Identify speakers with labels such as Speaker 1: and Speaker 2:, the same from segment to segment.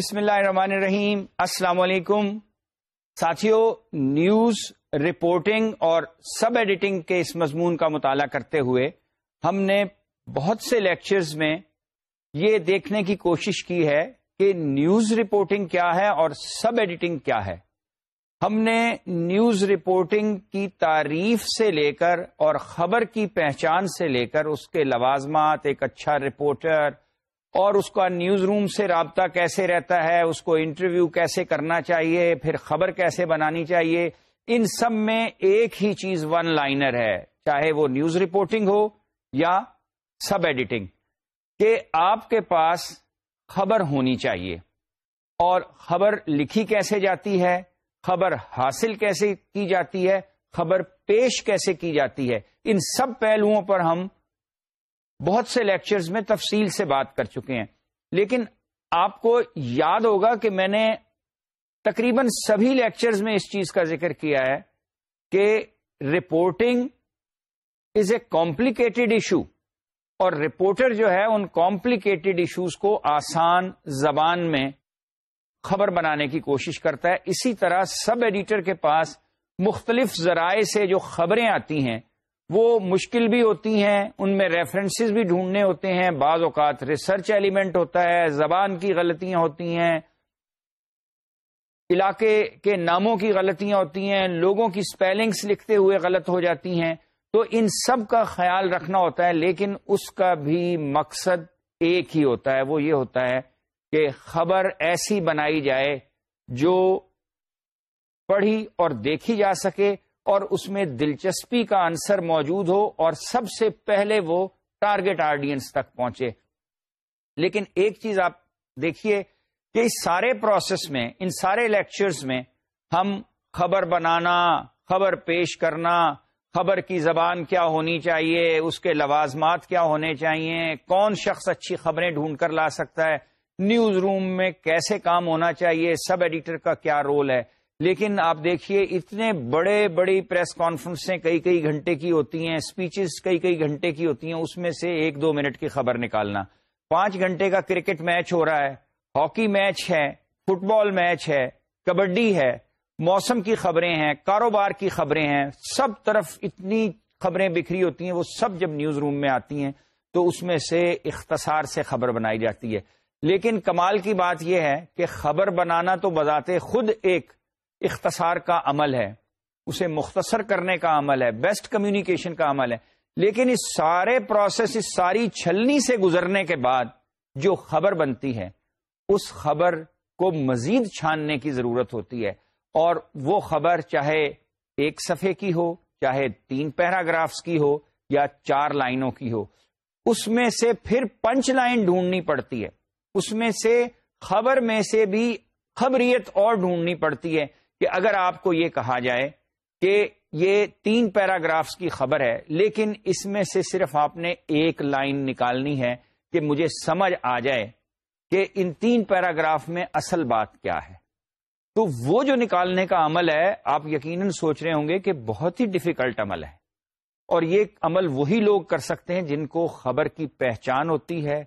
Speaker 1: بسم اللہ الرحمن الرحیم۔ السلام علیکم۔ ساتھیوں نیوز رپورٹنگ اور سب ایڈیٹنگ کے اس مضمون کا مطالعہ کرتے ہوئے ہم نے بہت سے لیکچرز میں یہ دیکھنے کی کوشش کی ہے کہ نیوز رپورٹنگ کیا ہے اور سب ایڈیٹنگ کیا ہے۔ ہم نے نیوز رپورٹنگ کی تعریف سے لے کر اور خبر کی پہچان سے لے کر اس کے لوازمات، ایک اچھا رپورٹر اور اس کا نیوز روم سے رابطہ کیسے رہتا ہے، اس کو انٹرویو کیسے کرنا چاہیے، پھر خبر کیسے بنانی چاہیے، ان سب میں ایک ہی چیز ون لائنر ہے، چاہے وہ نیوز رپورٹنگ ہو یا سب ایڈیٹنگ، کہ آپ کے پاس خبر ہونی چاہیے۔ اور خبر لکھی کیسے جاتی ہے، خبر حاصل کیسے کی جاتی ہے، خبر پیش کیسے کی جاتی ہے، ان سب پہلوؤں پر ہم بہت سے لیکچرز میں تفصیل سے بات کر چکے ہیں۔ لیکن آپ کو یاد ہوگا کہ میں نے تقریباً سبھی لیکچرز میں اس چیز کا ذکر کیا ہے کہ reporting is a complicated issue اور رپورٹر جو ہے ان کمپلیکیٹڈ ایشوز کو آسان زبان میں خبر بنانے کی کوشش کرتا ہے۔ اسی طرح سب ایڈیٹر کے پاس مختلف ذرائع سے جو خبریں آتی ہیں وہ مشکل بھی ہوتی ہیں، ان میں ریفرنسز بھی ڈھونڈنے ہوتے ہیں، بعض اوقات ریسرچ ایلیمنٹ ہوتا ہے، زبان کی غلطیاں ہوتی ہیں، علاقے کے ناموں کی غلطیاں ہوتی ہیں، لوگوں کی سپیلنگز لکھتے ہوئے غلط ہو جاتی ہیں۔ تو ان سب کا خیال رکھنا ہوتا ہے، لیکن اس کا بھی مقصد ایک ہی ہوتا ہے، وہ یہ ہوتا ہے کہ خبر ایسی بنائی جائے جو پڑھی اور دیکھی جا سکے۔ اور اس میں دلچسپی کا آنسر موجود ہو اور سب سے پہلے وہ ٹارگٹ آڈینس تک پہنچے۔ لیکن ایک چیز آپ دیکھیے کہ اس سارے پروسیس میں، ان سارے لیکچرز میں ہم خبر بنانا، خبر پیش کرنا، خبر کی زبان کیا ہونی چاہیے، اس کے لوازمات کیا ہونے چاہیے، کون شخص اچھی خبریں ڈھونڈ کر لا سکتا ہے، نیوز روم میں کیسے کام ہونا چاہیے سب ایڈیٹر کا کیا رول ہے۔ لیکن آپ دیکھیے، اتنے بڑے بڑی پریس کانفرنسیں کئی کئی گھنٹے کی ہوتی ہیں اسپیچز کئی کئی گھنٹے کی ہوتی ہیں، اس میں سے ایک دو منٹ کی خبر نکالنا۔ پانچ گھنٹے کا کرکٹ میچ ہو رہا ہے، ہاکی میچ ہے فٹ بال میچ ہے، کبڈی ہے، موسم کی خبریں ہیں، کاروبار کی خبریں ہیں، سب طرف اتنی خبریں بکھری ہوتی ہیں، وہ سب جب نیوز روم میں آتی ہیں، تو اس میں سے اختصار سے خبر بنائی جاتی ہے۔ لیکن کمال کی بات یہ ہے کہ خبر بنانا تو بذات خود ایک اختصار کا عمل ہے، اسے مختصر کرنے کا عمل ہے بیسٹ کمیونیکیشن کا عمل ہے، لیکن اس سارے پروسیس اس ساری چھلنی سے گزرنے کے بعد جو خبر بنتی ہے، اس خبر کو مزید چھاننے کی ضرورت ہوتی ہے۔ اور وہ خبر چاہے ایک صفحے کی ہو، چاہے تین پیراگرافس کی ہو یا چار لائنوں کی ہو، اس میں سے پھر پنچ لائن ڈھونڈنی پڑتی ہے۔ اس میں سے خبر میں سے بھی خبریت اور ڈھونڈنی پڑتی ہے۔ کہ اگر آپ کو یہ کہا جائے کہ یہ تین پیراگرافس کی خبر ہے، لیکن اس میں سے صرف آپ نے ایک لائن نکالنی ہے کہ مجھے سمجھ آ جائے کہ ان تین پیراگراف میں اصل بات کیا ہے۔ تو وہ جو نکالنے کا عمل ہے، آپ یقیناً سوچ رہے ہوں گے کہ بہت ہی ڈفیکلٹ عمل ہے۔ اور یہ عمل وہی لوگ کر سکتے ہیں جن کو خبر کی پہچان ہوتی ہے،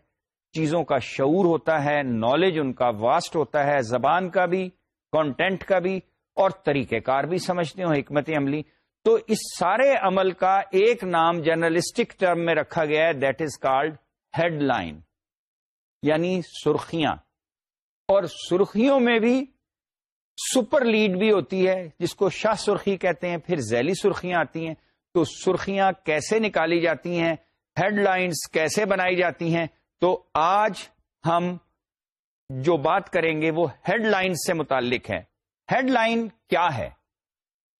Speaker 1: چیزوں کا شعور ہوتا ہے نالج ان کا واسٹ ہوتا ہے، زبان کا بھی کانٹینٹ کا بھی۔ اور طریقہ کار بھی سمجھتے ہوں، حکمت عملی۔ تو اس سارے عمل کا ایک نام جرنلسٹک ٹرم میں رکھا گیا ہے that is called headline یعنی سرخیاں۔ اور سرخیوں میں بھی سپر لیڈ بھی ہوتی ہے، جس کو شاہ سرخی کہتے ہیں، پھر ذیلی سرخیاں آتی ہیں۔ تو سرخیاں کیسے نکالی جاتی ہیں ہیڈ لائنز کیسے بنائی جاتی ہیں۔ تو آج ہم جو بات کریں گے وہ ہیڈ لائن سے متعلق ہے۔ ہیڈ لائن کیا ہے؟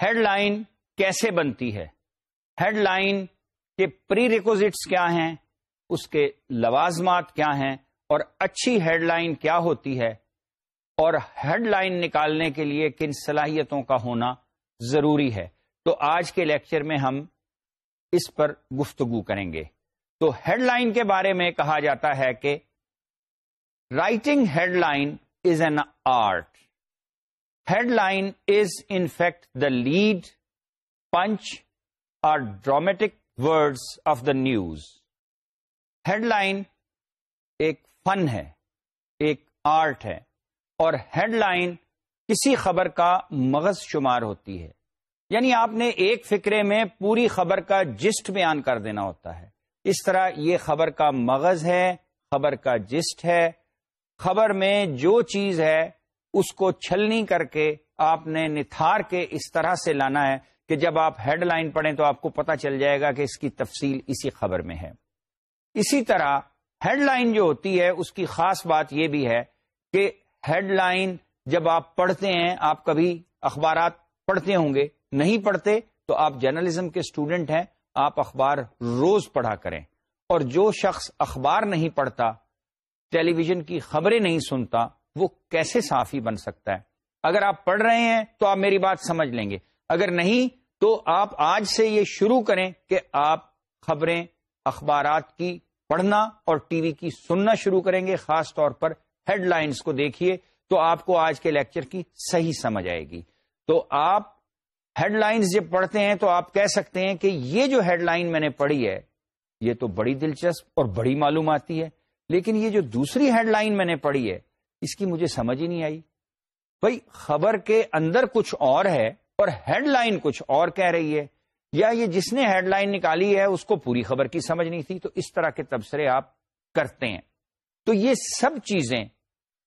Speaker 1: ہیڈ لائن کیسے بنتی ہے؟ ہیڈ لائن کے پری ریکوزٹس کیا ہیں؟ اس کے لوازمات کیا ہیں؟ اور اچھی ہیڈ لائن کیا ہوتی ہے؟ اور ہیڈ لائن نکالنے کے لیے کن صلاحیتوں کا ہونا ضروری ہے؟ تو آج کے لیکچر میں ہم اس پر گفتگو کریں گے۔ تو ہیڈ لائن کے بارے میں کہا جاتا ہے کہ writing headline is an art headline is in fact the lead punch or dramatic words of the news headline ایک فن ہے ایک آرٹ ہے اور ہیڈ لائن کسی خبر کا مغز شمار ہوتی ہے یعنی آپ نے ایک فکرے میں پوری خبر کا جسٹ بیان کر دینا ہوتا ہے۔ اس طرح یہ خبر کا مغز ہے، خبر کا جسٹ ہے۔ خبر میں جو چیز ہے اس کو چھلنی کر کے آپ نے نتھار کے اس طرح سے لانا ہے کہ جب آپ ہیڈ لائن پڑھیں تو آپ کو پتا چل جائے گا کہ اس کی تفصیل اسی خبر میں ہے۔ اسی طرح ہیڈ لائن جو ہوتی ہے، اس کی خاص بات یہ بھی ہے کہ ہیڈ لائن جب آپ پڑھتے ہیں، آپ کبھی اخبارات پڑھتے ہوں گے، نہیں پڑھتے تو آپ جرنلزم کے اسٹوڈنٹ ہیں، آپ اخبار روز پڑھا کریں۔ اور جو شخص اخبار نہیں پڑھتا، ٹیلی ویژن کی خبریں نہیں سنتا وہ کیسے صافی بن سکتا ہے؟ اگر آپ پڑھ رہے ہیں تو آپ میری بات سمجھ لیں گے، اگر نہیں تو آپ آج سے یہ شروع کریں کہ آپ خبریں، اخبارات کی پڑھنا اور ٹی وی کی سننا شروع کریں گے، خاص طور پر ہیڈ لائنز کو دیکھیے تو آپ کو آج کے لیکچر کی صحیح سمجھ آئے گی۔ تو آپ ہیڈ لائنز جب پڑھتے ہیں تو آپ کہہ سکتے ہیں کہ یہ جو ہیڈ لائن میں نے پڑھی ہے، یہ تو بڑی دلچسپ اور بڑی معلوم آتی ہے، لیکن یہ جو دوسری ہیڈ لائن میں نے پڑھی ہے اس کی مجھے سمجھ ہی نہیں آئی۔ بھائی، خبر کے اندر کچھ اور ہے اور ہیڈ لائن کچھ اور کہہ رہی ہے۔ یا یہ جس نے ہیڈ لائن نکالی ہے، اس کو پوری خبر کی سمجھ نہیں تھی۔ تو اس طرح کے تبصرے آپ کرتے ہیں۔ تو یہ سب چیزیں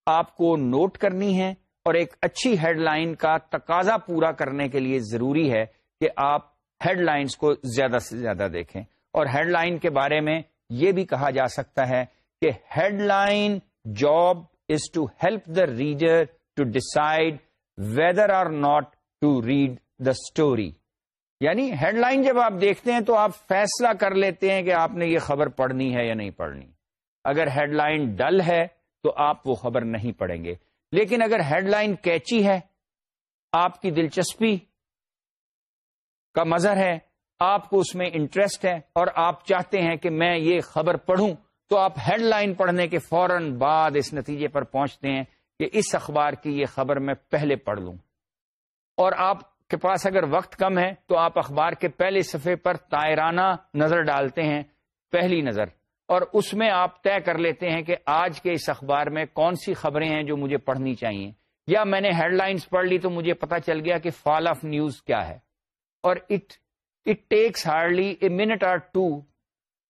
Speaker 1: آپ کو نوٹ کرنی ہیں اور ایک اچھی ہیڈ لائن کا تقاضا پورا کرنے کے لیے ضروری ہے کہ آپ ہیڈ لائنز کو زیادہ سے زیادہ دیکھیں۔ اور ہیڈ لائن کے بارے میں یہ بھی کہا جا سکتا ہے کہ headline job is to help the reader to decide whether or not to read the story یعنی ہیڈ لائن جب آپ دیکھتے ہیں تو آپ فیصلہ کر لیتے ہیں کہ آپ نے یہ خبر پڑھنی ہے یا نہیں پڑھنی۔ اگر ہیڈ لائن ڈل ہے تو آپ وہ خبر نہیں پڑھیں گے۔ لیکن اگر ہیڈ لائن کیچی ہے، آپ کی دلچسپی کا مظہر ہے، آپ کو اس میں انٹرسٹ ہے اور آپ چاہتے ہیں کہ میں یہ خبر پڑھوں تو آپ ہیڈ لائن پڑھنے کے فوراً بعد اس نتیجے پر پہنچتے ہیں کہ اس اخبار کی یہ خبر میں پہلے پڑھ لوں۔ اور آپ کے پاس اگر وقت کم ہے تو آپ اخبار کے پہلے صفحے پر تائرانہ نظر ڈالتے ہیں، پہلی نظر۔ اور اس میں آپ طے کر لیتے ہیں کہ آج کے اس اخبار میں کون سی خبریں ہیں جو مجھے پڑھنی چاہیے۔ یا میں نے ہیڈ لائنز پڑھ لی تو مجھے پتا چل گیا کہ فال آف نیوز کیا ہے۔ اور it it takes hardly a minute or two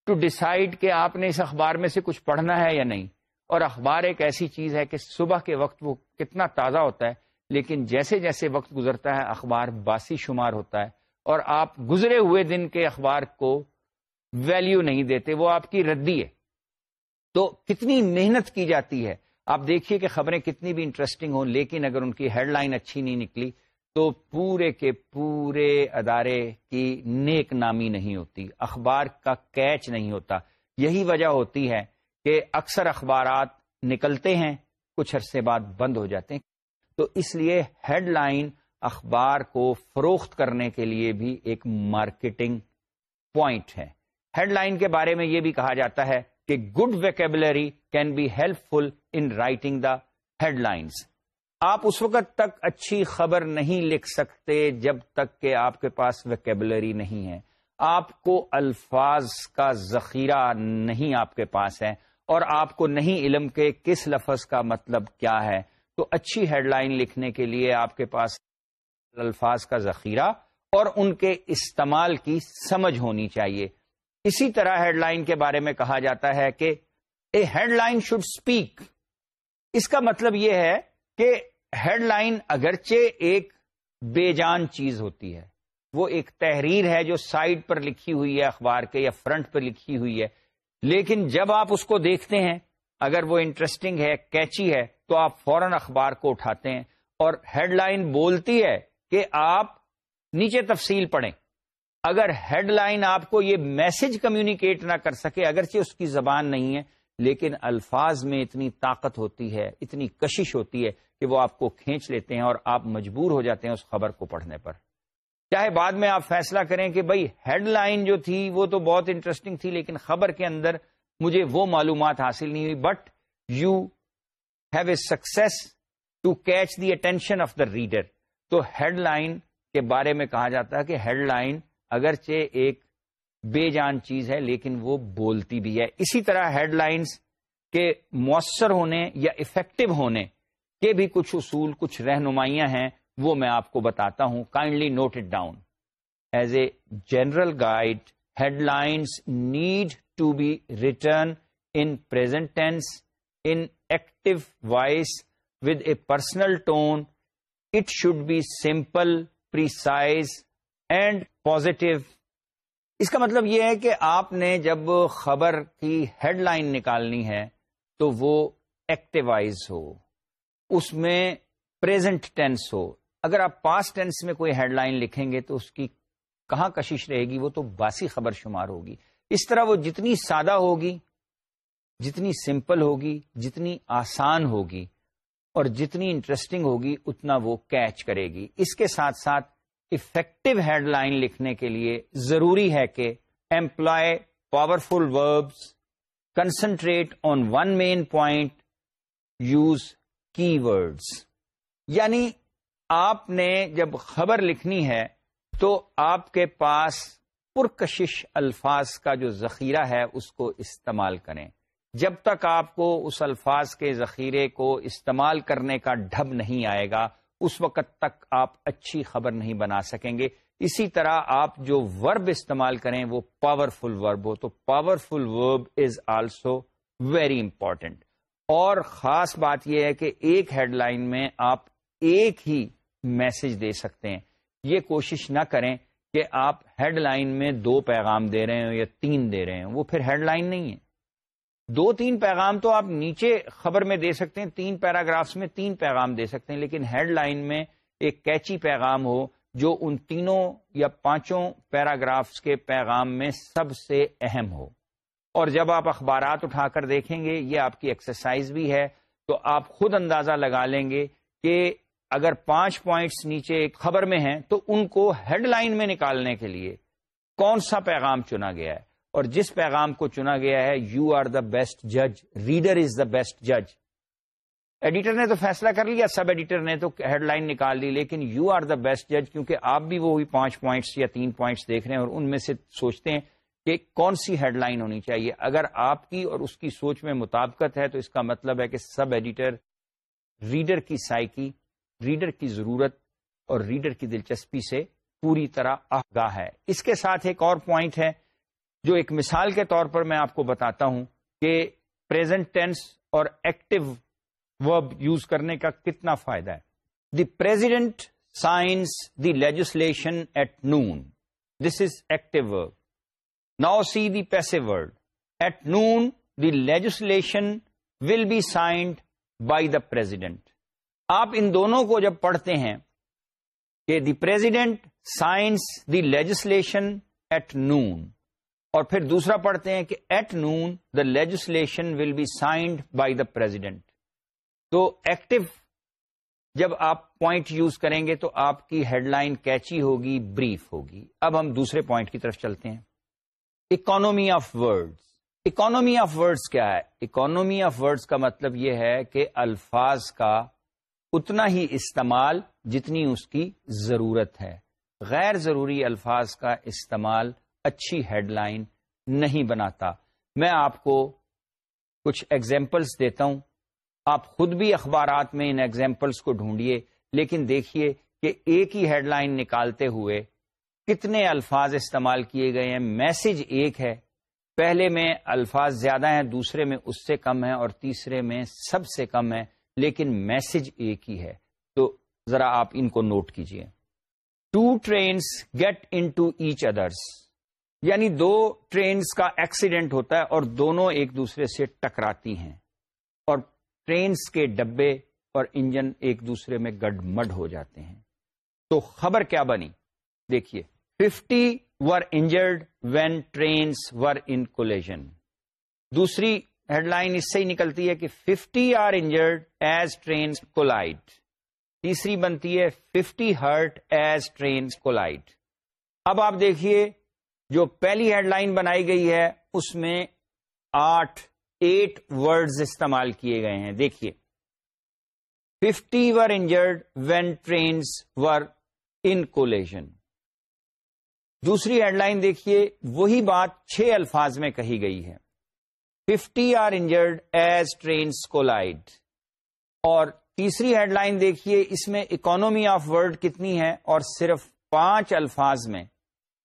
Speaker 1: to decide کہ آپ نے اس اخبار میں سے کچھ پڑھنا ہے یا نہیں۔ اور اخبار ایک ایسی چیز ہے کہ صبح کے وقت وہ کتنا تازہ ہوتا ہے، لیکن جیسے جیسے وقت گزرتا ہے، اخبار باسی شمار ہوتا ہے۔ اور آپ گزرے ہوئے دن کے اخبار کو ویلیو نہیں دیتے، وہ آپ کی ردی ہے۔ تو کتنی محنت کی جاتی ہے۔ آپ دیکھیے کہ خبریں کتنی بھی انٹرسٹنگ ہوں، لیکن اگر ان کی ہیڈ لائن اچھی نہیں نکلی تو پورے کے پورے ادارے کی نیک نامی نہیں ہوتی، اخبار کا کیچ نہیں ہوتا۔ یہی وجہ ہوتی ہے کہ اکثر اخبارات نکلتے ہیں، کچھ عرصے بعد بند ہو جاتے ہیں۔ تو اس لیے ہیڈ لائن اخبار کو فروخت کرنے کے لیے بھی ایک مارکیٹنگ پوائنٹ ہے۔ ہیڈ لائن کے بارے میں یہ بھی کہا جاتا ہے کہ good vocabulary can be helpful in writing the head lines آپ اس وقت تک اچھی خبر نہیں لکھ سکتے جب تک کہ آپ کے پاس ویکیبلری نہیں ہے۔ آپ کو الفاظ کا ذخیرہ نہیں آپ کے پاس ہے اور آپ کو نہیں علم کے کس لفظ کا مطلب کیا ہے۔ تو اچھی ہیڈ لائن لکھنے کے لیے آپ کے پاس الفاظ کا ذخیرہ اور ان کے استعمال کی سمجھ ہونی چاہیے۔ اسی طرح ہیڈ لائن کے بارے میں کہا جاتا ہے کہ a headline should speak اس کا مطلب یہ ہے کہ ہیڈ لائن اگرچہ ایک بے جان چیز ہوتی ہے، وہ ایک تحریر ہے جو سائڈ پر لکھی ہوئی ہے اخبار کے یا فرنٹ پر لکھی ہوئی ہے، لیکن جب آپ اس کو دیکھتے ہیں، اگر وہ انٹرسٹنگ ہے کیچی ہے، تو آپ فوراً اخبار کو اٹھاتے ہیں اور ہیڈ لائن بولتی ہے کہ آپ نیچے تفصیل پڑھیں۔ اگر ہیڈ لائن آپ کو یہ میسج کمیونیکیٹ نہ کر سکے، اگرچہ اس کی زبان نہیں ہے، لیکن الفاظ میں اتنی طاقت ہوتی ہے، اتنی کشش ہوتی ہے کہ وہ آپ کو کھینچ لیتے ہیں اور آپ مجبور ہو جاتے ہیں اس خبر کو پڑھنے پر۔ چاہے بعد میں آپ فیصلہ کریں کہ بھائی ہیڈ لائن جو تھی وہ تو بہت انٹرسٹنگ تھی، لیکن خبر کے اندر مجھے وہ معلومات حاصل نہیں ہوئی۔ But you have a success to catch the attention of the reader تو ہیڈ لائن کے بارے میں کہا جاتا ہے کہ ہیڈ لائن اگرچہ ایک بے جان چیز ہے، لیکن وہ بولتی بھی ہے۔ اسی طرح ہیڈ لائنس کے مؤثر ہونے یا افیکٹو ہونے کے بھی کچھ اصول، کچھ رہنمائیاں ہیں، وہ میں آپ کو بتاتا ہوں۔ Kindly note it down as a general guide headlines need to be return in present tense in active voice with a personal tone it should be simple precise and positive اس کا مطلب یہ ہے کہ آپ نے جب خبر کی ہیڈ لائن نکالنی ہے تو وہ ایکٹیوائز ہو اس میں پریزنٹ ٹینس ہو۔ اگر آپ پاس ٹینس میں کوئی ہیڈ لائن لکھیں گے تو اس کی کہاں کشش رہے گی؟ وہ تو باسی خبر شمار ہوگی۔ اس طرح وہ جتنی سادہ ہوگی، جتنی سمپل ہوگی، جتنی آسان ہوگی اور جتنی انٹرسٹنگ ہوگی، اتنا وہ کیچ کرے گی۔ اس کے ساتھ ساتھ افیکٹو ہیڈ لائن لکھنے کے لیے ضروری ہے کہ employ powerful verbs concentrate on one main point use key words یعنی آپ نے جب خبر لکھنی ہے تو آپ کے پاس پرکشش الفاظ کا جو ذخیرہ ہے اس کو استعمال کریں۔ جب تک آپ کو اس الفاظ کے ذخیرے کو استعمال کرنے کا ڈھب نہیں آئے گا، اس وقت تک آپ اچھی خبر نہیں بنا سکیں گے۔ اسی طرح آپ جو ورب استعمال کریں، وہ پاورفل ورب ہو۔ تو پاورفل ورب از آلسو ویری امپورٹنٹ اور خاص بات یہ ہے کہ ایک ہیڈ لائن میں آپ ایک ہی میسج دے سکتے ہیں۔ یہ کوشش نہ کریں کہ آپ ہیڈ لائن میں دو پیغام دے رہے ہوں یا تین دے رہے ہیں وہ پھر ہیڈ لائن نہیں ہے۔ دو تین پیغام تو آپ نیچے خبر میں دے سکتے ہیں، تین پیراگرافس میں تین پیغام دے سکتے ہیں، لیکن ہیڈ لائن میں ایک کیچی پیغام ہو جو ان تینوں یا پانچوں پیراگرافس کے پیغام میں سب سے اہم ہو۔ اور جب آپ اخبارات اٹھا کر دیکھیں گے، یہ آپ کی ایکسرسائز بھی ہے، تو آپ خود اندازہ لگا لیں گے کہ اگر پانچ پوائنٹس نیچے ایک خبر میں ہیں، تو ان کو ہیڈ لائن میں نکالنے کے لیے کون سا پیغام چنا گیا ہے؟ اور جس پیغام کو چنا گیا ہے یو آر دا بیسٹ جج ریڈر از دا بیسٹ جج ایڈیٹر نے تو فیصلہ کر لیا سب ایڈیٹر نے تو ہیڈ لائن نکال لی لیکن یو آر دا بیسٹ جج کیونکہ آپ بھی وہی پانچ پوائنٹس یا تین پوائنٹس دیکھ رہے ہیں اور ان میں سے سوچتے ہیں کہ کون سی ہیڈ لائن ہونی چاہیے؟ اگر آپ کی اور اس کی سوچ میں مطابقت ہے تو اس کا مطلب ہے کہ سب ایڈیٹر ریڈر کی سائیکی ریڈر کی ضرورت اور ریڈر کی دلچسپی سے پوری طرح آگاہ ہے۔ اس کے ساتھ ایک اور پوائنٹ ہے، جو ایک مثال کے طور پر میں آپ کو بتاتا ہوں کہ پریزنٹ ٹینس اور ایکٹیو ورب یوز کرنے کا کتنا فائدہ ہے۔ The president signs the legislation at noon this is active verb now see the passive word at noon the legislation will be signed by the president آپ ان دونوں کو جب پڑھتے ہیں کہ the president signs the legislation at noon اور پھر دوسرا پڑھتے ہیں کہ at noon the legislation will be signed by the president تو ایکٹیو جب آپ پوائنٹ یوز کریں گے تو آپ کی ہیڈ لائن کیچی ہوگی بریف ہوگی. اب ہم دوسرے پوائنٹ کی طرف چلتے ہیں. Economy of words economy of words کیا ہے؟ اکانومی آف ورڈز کا مطلب یہ ہے کہ الفاظ کا اتنا ہی استعمال جتنی اس کی ضرورت ہے۔ غیر ضروری الفاظ کا استعمال اچھی ہیڈ لائن نہیں بناتا۔ میں آپ کو کچھ ایگزامپلس دیتا ہوں۔ آپ خود بھی اخبارات میں ان ایگزامپلس کو ڈھونڈیے، لیکن دیکھیے کہ ایک ہی ہیڈ لائن نکالتے ہوئے کتنے الفاظ استعمال کیے گئے ہیں؟ میسج ایک ہے۔ پہلے میں الفاظ زیادہ ہیں، دوسرے میں اس سے کم ہے اور تیسرے میں سب سے کم ہے لیکن میسج ایک ہی ہے۔ تو ذرا آپ ان کو نوٹ کیجیے۔ Two trains get into each other's یعنی دو ٹرینز کا ایکسیڈنٹ ہوتا ہے اور دونوں ایک دوسرے سے ٹکراتی ہیں۔ اور ٹرینز کے ڈبے اور انجن ایک دوسرے میں گڈ مڈ ہو جاتے ہیں۔ تو خبر کیا بنی؟ دیکھیے۔ Fifty were injured when trains were in collision دوسری ہیڈ لائن اس سے ہی نکلتی ہے کہ fifty are injured as trains collide تیسری بنتی ہے fifty hurt as trains collide اب آپ دیکھیے جو پہلی ہیڈ لائن بنائی گئی ہے، اس میں آٹھ، ایٹ ورڈز استعمال کیے گئے ہیں۔ دیکھیے۔ Fifty were injured when trains were in collision دوسری ہیڈ لائن دیکھیے، وہی بات چھ الفاظ میں کہی گئی ہے۔ Fifty are injured as trains collide اور تیسری ہیڈ لائن دیکھیے، اس میں اکانومی آف ورڈ کتنی ہے اور صرف پانچ الفاظ میں۔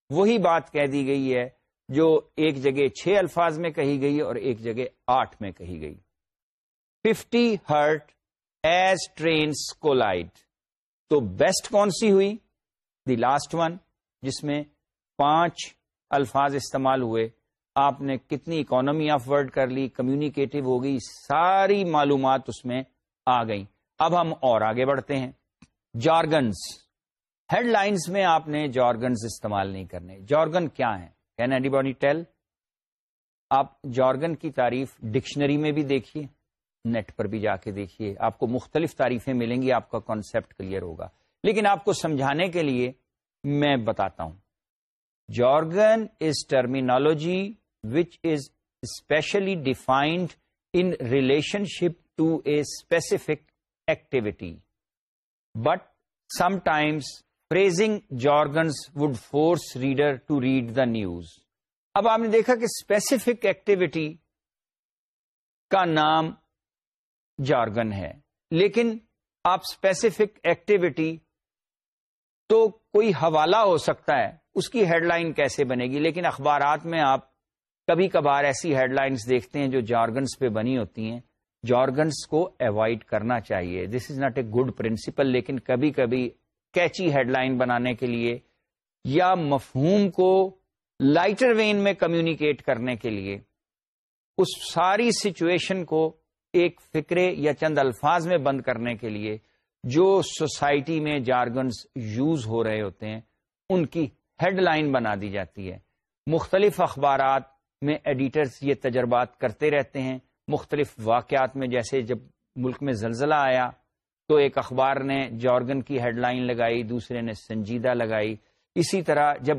Speaker 1: وہی بات کہہ دی گئی ہے جو ایک جگہ چھ الفاظ میں کہی گئی اور ایک جگہ آٹھ میں کہی گئی۔ Fifty hurt as trains collide تو بیسٹ کون سی ہوئی؟ دی لاسٹ ون، جس میں پانچ الفاظ استعمال ہوئے۔ آپ نے کتنی اکانومی آف ورڈ کر لی کمیونیکیٹو ہو گئی، ساری معلومات اس میں آ گئی اب ہم اور آگے بڑھتے ہیں۔ جارگنز ہیڈ لائنز میں آپ نے جارگنز استعمال نہیں کرنے۔ جارگن کیا ہے کین اینی باڈی ٹیل آپ جارگن کی تعریف ڈکشنری میں بھی دیکھیے نیٹ پر بھی جا کے دیکھیے۔ آپ کو مختلف تعریفیں ملیں گی، آپ کا کانسیپٹ کلیئر ہوگا۔ لیکن آپ کو سمجھانے کے لیے میں بتاتا ہوں۔ Jargon is terminology which is specially defined in relationship to a specific activity but sometimes phrasing jargons would force reader to read the news اب آپ نے دیکھا کہ اسپیسیفک ایکٹیویٹی کا نام جارگن ہے. لیکن آپ اسپیسیفک ایکٹیویٹی تو کوئی حوالہ ہو سکتا ہے اس کی ہیڈ لائن کیسے بنے گی؟ لیکن اخبارات میں آپ کبھی کبھار ایسی ہیڈ لائنس دیکھتے ہیں جو جارگنس پہ بنی ہوتی ہیں۔ جارگنس کو اوائڈ کرنا چاہیے۔ This is not a good principle لیکن کبھی کبھی کیچی ہیڈ لائن بنانے کے لیے یا مفہوم کو لائٹر وین میں کمیونیکیٹ کرنے کے لیے اس ساری سچویشن کو ایک فکرے یا چند الفاظ میں بند کرنے کے لیے جو سوسائٹی میں جارگنز یوز ہو رہے ہوتے ہیں، ان کی ہیڈ لائن بنا دی جاتی ہے۔ مختلف اخبارات میں ایڈیٹرز یہ تجربات کرتے رہتے ہیں۔ مختلف واقعات میں، جیسے جب ملک میں زلزلہ آیا، تو ایک اخبار نے جارگن کی ہیڈ لائن لگائی، دوسرے نے سنجیدہ لگائی۔ اسی طرح جب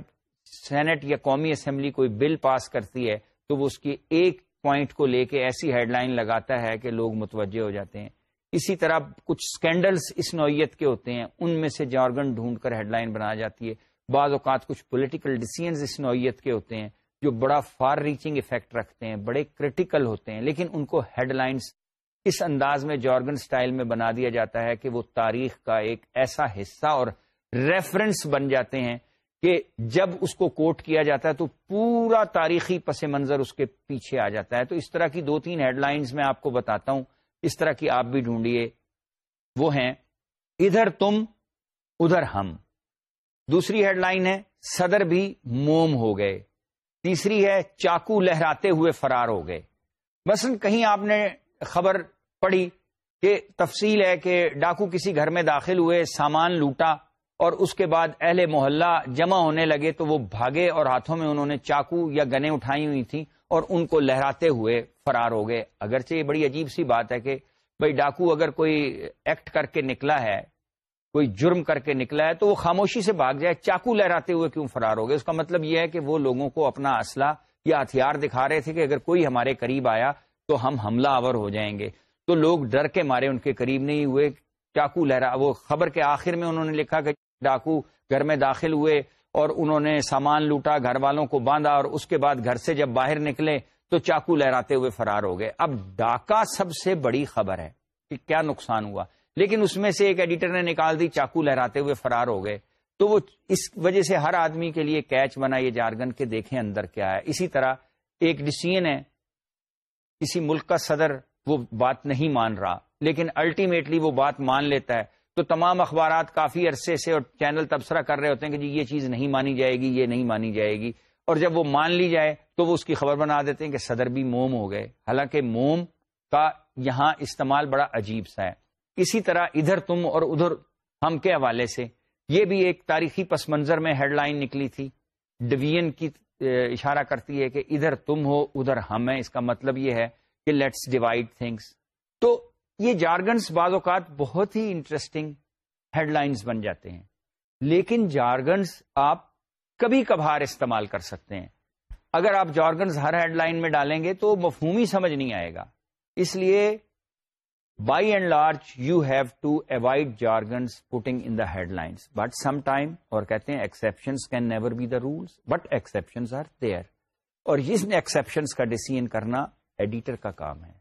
Speaker 1: سینٹ یا قومی اسمبلی کوئی بل پاس کرتی ہے، تو وہ اس کی ایک پوائنٹ کو لے کے ایسی ہیڈ لائن لگاتا ہے کہ لوگ متوجہ ہو جاتے ہیں۔ اسی طرح کچھ سکینڈلز اس نوعیت کے ہوتے ہیں، ان میں سے جارگن ڈھونڈ کر ہیڈ لائن بنایا جاتی ہے۔ بعض اوقات کچھ پولیٹیکل ڈیسیزنز اس نوعیت کے ہوتے ہیں جو بڑا فار ریچنگ افیکٹ رکھتے ہیں، بڑے کریٹیکل ہوتے ہیں، لیکن ان کو ہیڈ لائنس اس انداز میں جارگن سٹائل میں بنا دیا جاتا ہے کہ وہ تاریخ کا ایک ایسا حصہ اور ریفرنس بن جاتے ہیں کہ جب اس کو کوٹ کیا جاتا ہے تو پورا تاریخی پس منظر اس کے پیچھے آ جاتا ہے۔ تو اس طرح کی دو تین ہیڈ لائنز میں آپ کو بتاتا ہوں۔ اس طرح کی آپ بھی ڈھونڈیے۔ وہ ہیں، ادھر تم، ادھر ہم۔ دوسری ہیڈ لائن ہے، صدر بھی موم ہو گئے۔ تیسری ہے، چاقو لہراتے ہوئے فرار ہو گئے۔ مثلا کہیں آپ نے خبر پڑی کہ تفصیل ہے کہ ڈاکو کسی گھر میں داخل ہوئے، سامان لوٹا اور اس کے بعد اہل محلہ جمع ہونے لگے تو وہ بھاگے اور ہاتھوں میں انہوں نے چاقو یا گنے اٹھائی ہوئی تھیں اور ان کو لہراتے ہوئے فرار ہو گئے۔ اگرچہ یہ بڑی عجیب سی بات ہے کہ بھائی ڈاکو اگر کوئی ایکٹ کر کے نکلا ہے، کوئی جرم کر کے نکلا ہے، تو وہ خاموشی سے بھاگ جائے۔ چاقو لہراتے ہوئے کیوں فرار ہو گئے؟ اس کا مطلب یہ ہے کہ وہ لوگوں کو اپنا اسلحہ یا ہتھیار دکھا رہے تھے کہ اگر کوئی ہمارے قریب آیا تو ہم حملہ آور ہو جائیں گے۔ تو لوگ ڈر کے مارے، ان کے قریب نہیں ہوئے۔ ڈاکو لہرا، وہ خبر کے آخر میں انہوں نے لکھا کہ ڈاکو گھر میں داخل ہوئے اور انہوں نے سامان لوٹا، گھر والوں کو باندھا اور اس کے بعد گھر سے جب باہر نکلے تو چاقو لہراتے ہوئے فرار ہو گئے۔ اب ڈاکا سب سے بڑی خبر ہے کہ کیا نقصان ہوا۔ لیکن اس میں سے ایک ایڈیٹر نے نکال دی، چاقو لہراتے ہوئے فرار ہو گئے۔ تو وہ اس وجہ سے ہر آدمی کے لیے کیچ بنا یہ جارگن کے دیکھیں اندر کیا ہے۔ اسی طرح ایک ڈسیزن ہے کسی ملک کا صدر وہ بات نہیں مان رہا، لیکن الٹیمیٹلی وہ بات مان لیتا ہے۔ تو تمام اخبارات کافی عرصے سے اور چینل تبصرہ کر رہے ہوتے ہیں کہ جی یہ چیز نہیں مانی جائے گی، یہ نہیں مانی جائے گی۔ اور جب وہ مان لی جائے تو وہ اس کی خبر بنا دیتے ہیں کہ صدر بھی موم ہو گئے۔ حالانکہ موم کا یہاں استعمال بڑا عجیب سا ہے۔ اسی طرح ادھر تم اور ادھر ہم کے حوالے سے یہ بھی ایک تاریخی پس منظر میں ہیڈ لائن نکلی تھی۔ ڈویژن کی اشارہ کرتی ہے کہ ادھر تم ہو، ادھر ہم ہیں۔ اس کا مطلب یہ ہے کہ لیٹس ڈیوائڈ تھنگس تو یہ جارگنس بعض اوقات بہت ہی انٹرسٹنگ ہیڈ لائنس بن جاتے ہیں۔ لیکن جارگنس آپ کبھی کبھار استعمال کر سکتے ہیں۔ اگر آپ جارگنس ہر ہیڈ لائن میں ڈالیں گے تو مفہومی سمجھ نہیں آئے گا۔ اس لیے by and large you have to avoid jargons putting in the headlines but some time اور کہتے ہیں exception can never be the rules but exception are there اور اس ایکسپشن کا ڈیسیژ کرنا ایڈیٹر کا کام ہے۔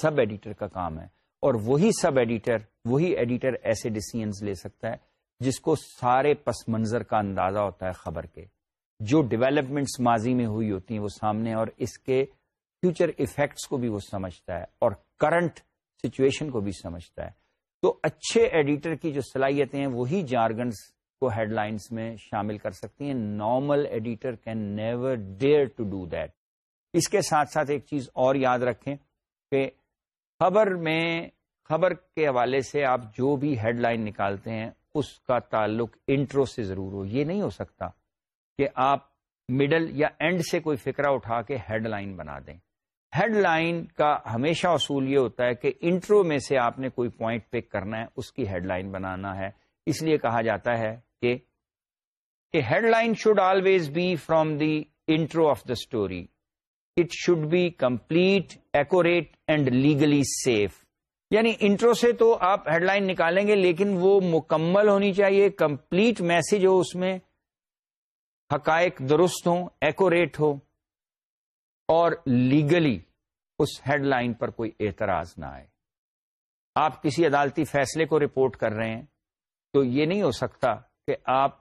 Speaker 1: سب ایڈیٹر کا کام ہے۔ اور وہی سب ایڈیٹر وہی ایڈیٹر ایسے ڈسیزنس لے سکتا ہے جس کو سارے پس منظر کا اندازہ ہوتا ہے خبر کے۔ جو ڈیولپمنٹس ماضی میں ہوئی ہوتی ہیں وہ سامنے اور اس کے فیوچر ایفیکٹس کو بھی وہ سمجھتا ہے اور کرنٹ سچویشن کو بھی سمجھتا ہے۔ تو اچھے ایڈیٹر کی جو صلاحیتیں ہیں وہی جارگنس کو ہیڈ لائنس میں شامل کر سکتی ہیں۔ Normal editor can never dare to do that اس کے ساتھ ساتھ ایک چیز اور یاد رکھیں کہ خبر میں خبر کے حوالے سے آپ جو بھی ہیڈ لائن نکالتے ہیں اس کا تعلق انٹرو سے ضرور ہو۔ یہ نہیں ہو سکتا کہ آپ مڈل یا اینڈ سے کوئی فکرہ اٹھا کے ہیڈ لائن بنا دیں۔ ہیڈ لائن کا ہمیشہ اصول یہ ہوتا ہے کہ انٹرو میں سے آپ نے کوئی پوائنٹ پک کرنا ہے، اس کی ہیڈ لائن بنانا ہے۔ اس لیے کہا جاتا ہے کہ headline should always be from the intro of the story it should be complete accurate and legally safe یعنی انٹرو سے تو آپ ہیڈ لائن نکالیں گے، لیکن وہ مکمل ہونی چاہیے، کمپلیٹ میسج ہو اس میں، حقائق درست ہوں ایکوریٹ ہو، اور لیگلی اس ہیڈ لائن پر کوئی اعتراض نہ آئے۔ آپ کسی عدالتی فیصلے کو رپورٹ کر رہے ہیں، تو یہ نہیں ہو سکتا کہ آپ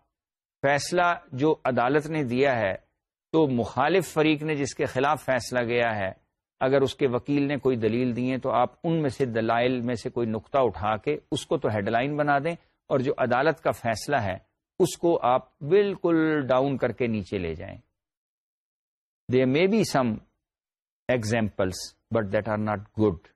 Speaker 1: فیصلہ جو عدالت نے دیا ہے، تو مخالف فریق نے جس کے خلاف فیصلہ گیا ہے اگر اس کے وکیل نے کوئی دلیل دی ہے تو آپ ان میں سے دلائل میں سے کوئی نقطہ اٹھا کے اس کو تو ہیڈ لائن بنا دیں اور جو عدالت کا فیصلہ ہے، اس کو آپ بالکل ڈاؤن کر کے نیچے لے جائیں۔ They may be some examples but that are not good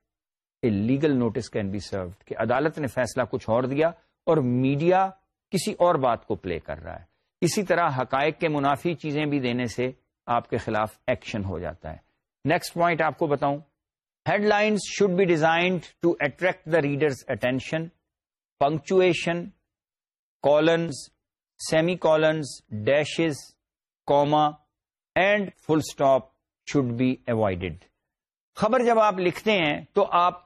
Speaker 1: a legal notice can be served کہ عدالت نے فیصلہ کچھ اور دیا اور میڈیا کسی اور بات کو پلے کر رہا ہے۔ اسی طرح حقائق کے منافی چیزیں بھی دینے سے آپ کے خلاف ایکشن ہو جاتا ہے۔ نیکسٹ پوائنٹ آپ کو بتاؤں۔ Headlines should be designed to attract the readers attention punctuation colons semicolons dashes comma and full stop should be avoided خبر جب آپ لکھتے ہیں تو آپ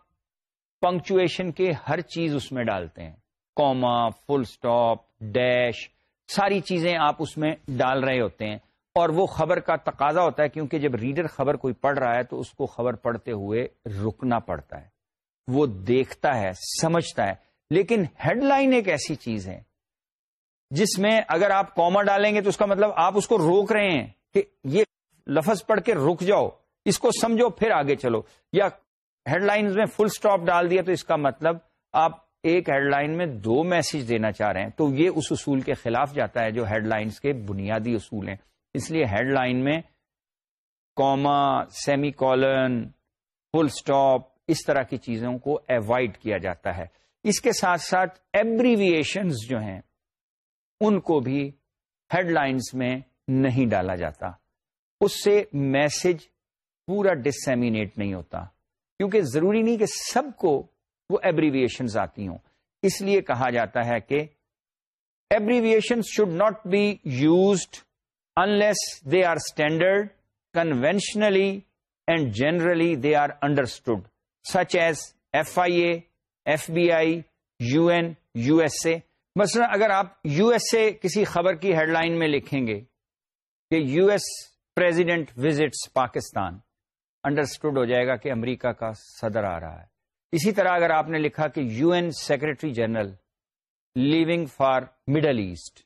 Speaker 1: پنکچویشن کے ہر چیز اس میں ڈالتے ہیں۔ کوما فل اسٹاپ ڈیش ساری چیزیں آپ اس میں ڈال رہے ہوتے ہیں۔ اور وہ خبر کا تقاضا ہوتا ہے کیونکہ جب ریڈر خبر کوئی پڑھ رہا ہے تو اس کو خبر پڑھتے ہوئے رکنا پڑتا ہے۔ وہ دیکھتا ہے، سمجھتا ہے۔ لیکن ہیڈ لائن ایک ایسی چیز ہے جس میں اگر آپ کوما ڈالیں گے تو اس کا مطلب آپ اس کو روک رہے ہیں کہ یہ لفظ پڑھ کے رک جاؤ، اس کو سمجھو، پھر آگے چلو۔ یا ہیڈ لائن میں فل سٹاپ ڈال دیا تو اس کا مطلب آپ ایک ہیڈ لائن میں دو میسج دینا چاہ رہے ہیں تو یہ اس اصول کے خلاف جاتا ہے جو ہیڈ لائنس کے بنیادی اصول ہیں۔ اس لیے ہیڈ لائن میں comma semicolon full stop اس طرح کی چیزوں کو اوائڈ کیا جاتا ہے۔ اس کے ساتھ ساتھ ایبریویشنز جو ہیں، ان کو بھی ہیڈ لائنس میں نہیں ڈالا جاتا۔ اس سے میسج پورا ڈسمینیٹ نہیں ہوتا۔ کیونکہ ضروری نہیں کہ سب کو وہ ایبریویشنز آتی ہوں۔ اس لیے کہا جاتا ہے کہ abbreviation should not be used unless they are standard conventionally and generally they are understood such as F I A F B I U N U S A مثلا اگر آپ یو ایس اے کسی خبر کی ہیڈ لائن میں لکھیں گے کہ U S president visits Pakistan understood ہو جائے گا کہ امریکہ کا صدر آ رہا ہے۔ اسی طرح اگر آپ نے لکھا کہ U N secretary general leaving for middle east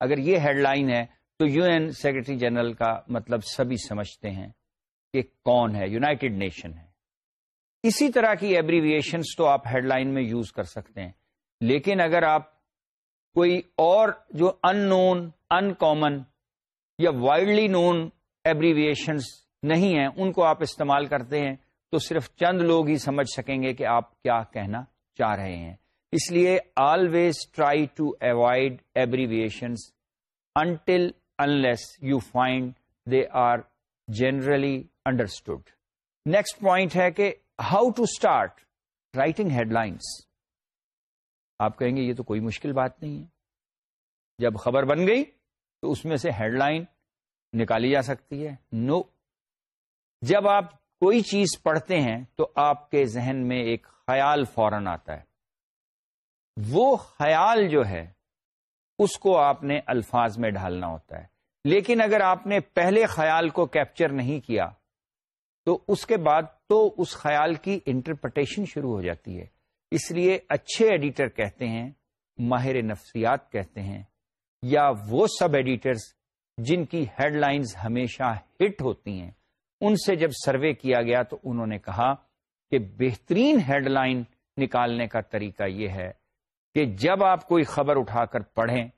Speaker 1: اگر یہ ہیڈ لائن ہے تو یو این سیکرٹری جنرل کا مطلب سبھی سمجھتے ہیں کہ کون ہے یوناٹیڈ نیشن ہے۔ اسی طرح کی ایبریویشنس تو آپ ہیڈ لائن میں یوز کر سکتے ہیں۔ لیکن اگر آپ کوئی اور جو ان نون ان کامن یا وائڈلی نون ایبریویشنس نہیں ہیں، ان کو آپ استعمال کرتے ہیں تو صرف چند لوگ ہی سمجھ سکیں گے کہ آپ کیا کہنا چاہ رہے ہیں۔ اس لیے always try to avoid abbreviations until unless you find they are generally understood next point ہے کہ how to start writing headlines آپ کہیں گے یہ تو کوئی مشکل بات نہیں ہے. جب خبر بن گئی تو اس میں سے ہیڈ لائن نکالی جا سکتی ہے. نو no. جب آپ کوئی چیز پڑھتے ہیں تو آپ کے ذہن میں ایک خیال فوراً آتا ہے. وہ خیال جو ہے اس کو آپ نے الفاظ میں ڈھالنا ہوتا ہے۔ لیکن اگر آپ نے پہلے خیال کو کیپچر نہیں کیا، تو اس کے بعد تو اس خیال کی انٹرپریٹیشن شروع ہو جاتی ہے۔ اس لیے اچھے ایڈیٹر کہتے ہیں، ماہر نفسیات کہتے ہیں، یا وہ سب ایڈیٹرز جن کی ہیڈ لائنز ہمیشہ ہٹ ہوتی ہیں۔ ان سے جب سروے کیا گیا تو انہوں نے کہا کہ بہترین ہیڈ لائن نکالنے کا طریقہ یہ ہے کہ جب آپ کوئی خبر اٹھا کر پڑھیں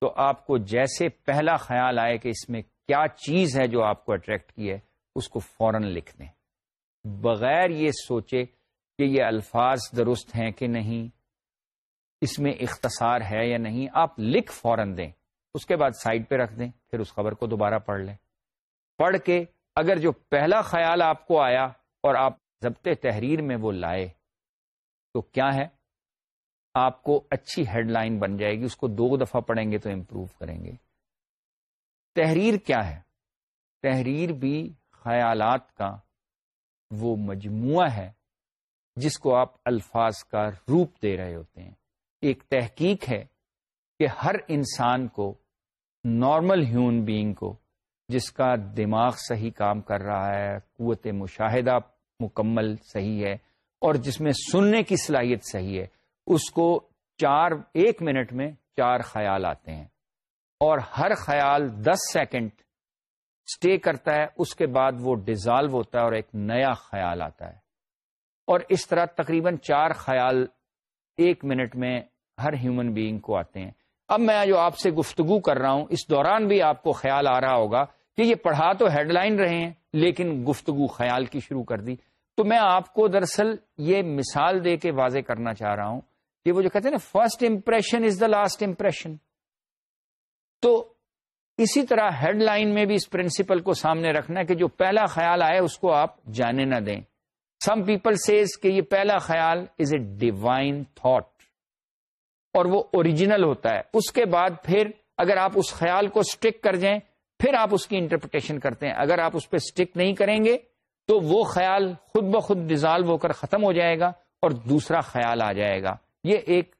Speaker 1: تو آپ کو جیسے پہلا خیال آئے کہ اس میں کیا چیز ہے جو آپ کو اٹریکٹ کی ہے، اس کو فوراً لکھ دیں۔ بغیر یہ سوچے کہ یہ الفاظ درست ہیں کہ نہیں، اس میں اختصار ہے یا نہیں، آپ لکھ فوراً دیں۔ اس کے بعد سائڈ پہ رکھ دیں، پھر اس خبر کو دوبارہ پڑھ لیں۔ پڑھ کے اگر جو پہلا خیال آپ کو آیا اور آپ ضبط تحریر میں وہ لائے تو کیا ہے؟ آپ کو اچھی ہیڈ لائن بن جائے گی، اس کو دو دفعہ پڑھیں گے تو امپروو کریں گے۔ تحریر کیا ہے؟ تحریر بھی خیالات کا وہ مجموعہ ہے جس کو آپ الفاظ کا روپ دے رہے ہوتے ہیں۔ ایک تحقیق ہے کہ ہر انسان کو، نارمل ہیومن بینگ کو، جس کا دماغ صحیح کام کر رہا ہے، قوت مشاہدہ مکمل صحیح ہے اور جس میں سننے کی صلاحیت صحیح ہے اس کو چار، ایک منٹ میں چار خیال آتے ہیں اور ہر خیال دس سیکنڈ اسٹے کرتا ہے، اس کے بعد وہ ڈیزالو ہوتا ہے اور ایک نیا خیال آتا ہے۔ اور اس طرح تقریباً چار خیال ایک منٹ میں ہر ہیومن بینگ کو آتے ہیں۔ اب میں جو آپ سے گفتگو کر رہا ہوں، اس دوران بھی آپ کو خیال آ رہا ہوگا کہ یہ پڑھا تو ہیڈ لائن رہے ہیں، لیکن گفتگو خیال کی شروع کر دی۔ تو میں آپ کو دراصل یہ مثال دے کے واضح کرنا چاہ رہا ہوں کہ وہ جو کہتے ہیں نا first impression is the last impression تو اسی طرح ہیڈ لائن میں بھی اس پرنسپل کو سامنے رکھنا ہے کہ جو پہلا خیال آئے اس کو آپ جانے نہ دیں. سم پیپل سیز کہ یہ پہلا خیال از اے ڈیوائن تھاٹ اور وہ اوریجنل ہوتا ہے. اس کے بعد پھر اگر آپ اس خیال کو اسٹک کر جائیں، پھر آپ اس کی انٹرپریٹیشن کرتے ہیں. اگر آپ اس پہ اسٹک نہیں کریں گے، تو وہ خیال خود بخود ڈیزالو ہو کر ختم ہو جائے گا اور دوسرا خیال آ جائے گا. یہ ایک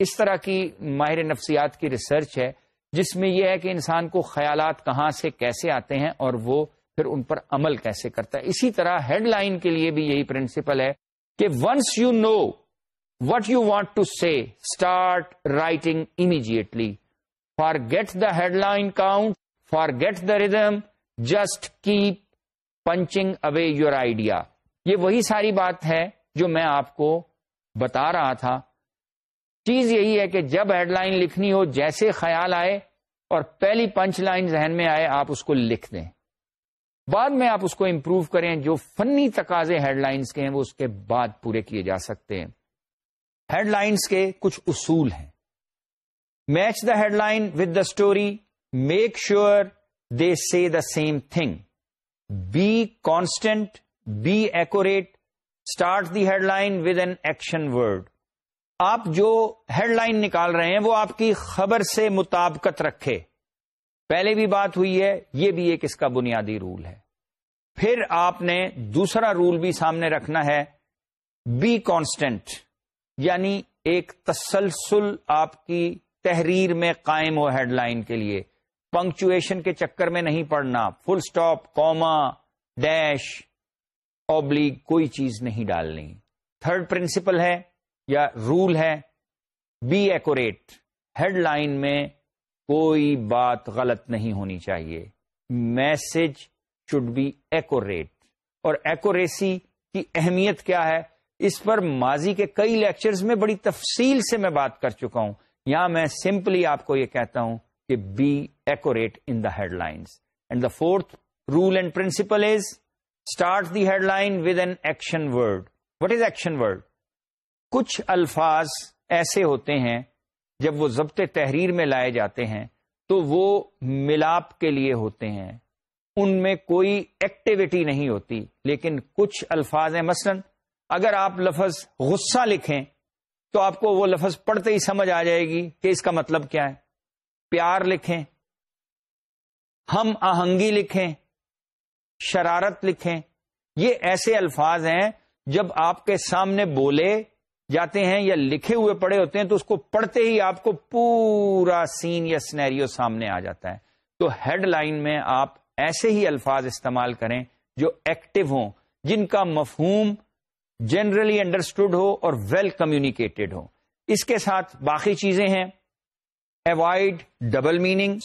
Speaker 1: اس طرح کی ماہر نفسیات کی ریسرچ ہے، جس میں یہ ہے کہ انسان کو خیالات کہاں سے کیسے آتے ہیں اور وہ پھر ان پر عمل کیسے کرتا ہے۔ اسی طرح ہیڈ لائن کے لیے بھی یہی پرنسپل ہے کہ once you know what you want to see start writing immediately forget the headline count forget the rhythm just keep punching away your idea یہ وہی ساری بات ہے جو میں آپ کو بتا رہا تھا۔ چیز یہی ہے کہ جب ہیڈ لائن لکھنی ہو، جیسے خیال آئے اور پہلی پنچ لائن ذہن میں آئے، آپ اس کو لکھ دیں۔ بعد میں آپ اس کو امپروو کریں، جو فنی تقاضے ہیڈ لائنس کے ہیں، وہ اس کے بعد پورے کیے جا سکتے ہیں۔ ہیڈ لائنس کے کچھ اصول ہیں۔ Match the headline with the story make sure they see the same thing be constant be accurate start the headline with an action word آپ جو ہیڈ لائن نکال رہے ہیں وہ آپ کی خبر سے مطابقت رکھے۔ پہلے بھی بات ہوئی ہے، یہ بھی ایک اس کا بنیادی رول ہے۔ پھر آپ نے دوسرا رول بھی سامنے رکھنا ہے بی کانسٹنٹ یعنی ایک تسلسل آپ کی تحریر میں قائم ہو ہیڈ لائن کے لیے۔ پنکچویشن کے چکر میں نہیں پڑنا فل سٹاپ کوما ڈیش اوبلیگ کوئی چیز نہیں ڈالنی۔ تھرڈ پرنسپل ہے یا رول ہے بی ایکوریٹ ہیڈ لائن میں کوئی بات غلط نہیں ہونی چاہیے۔ میسج شوڈ بی ایکوریٹ اور ایکوریسی کی اہمیت کیا ہے؟ اس پر ماضی کے کئی لیکچرز میں بڑی تفصیل سے میں بات کر چکا ہوں۔ یہاں میں سمپلی آپ کو یہ کہتا ہوں کہ be accurate in the headlines and the fourth rule and principle is start the headline with an action word what is action word کچھ الفاظ ایسے ہوتے ہیں جب وہ ضبط تحریر میں لائے جاتے ہیں تو وہ ملاپ کے لیے ہوتے ہیں۔ ان میں کوئی ایکٹیویٹی نہیں ہوتی، لیکن کچھ الفاظ ہیں۔ مثلا اگر آپ لفظ غصہ لکھیں تو آپ کو وہ لفظ پڑھتے ہی سمجھ آ جائے گی کہ اس کا مطلب کیا ہے۔ پیار لکھیں، ہم آہنگی لکھیں، شرارت لکھیں، یہ ایسے الفاظ ہیں جب آپ کے سامنے بولے جاتے ہیں یا لکھے ہوئے پڑے ہوتے ہیں تو اس کو پڑھتے ہی آپ کو پورا سین یا سنیریو سامنے آ جاتا ہے۔ تو ہیڈ لائن میں آپ ایسے ہی الفاظ استعمال کریں جو ایکٹیو ہوں، جن کا مفہوم جنرلی انڈرسٹوڈ ہو اور ویل کمیونیکیٹڈ ہو۔ اس کے ساتھ باقی چیزیں ہیں۔ Avoid double meanings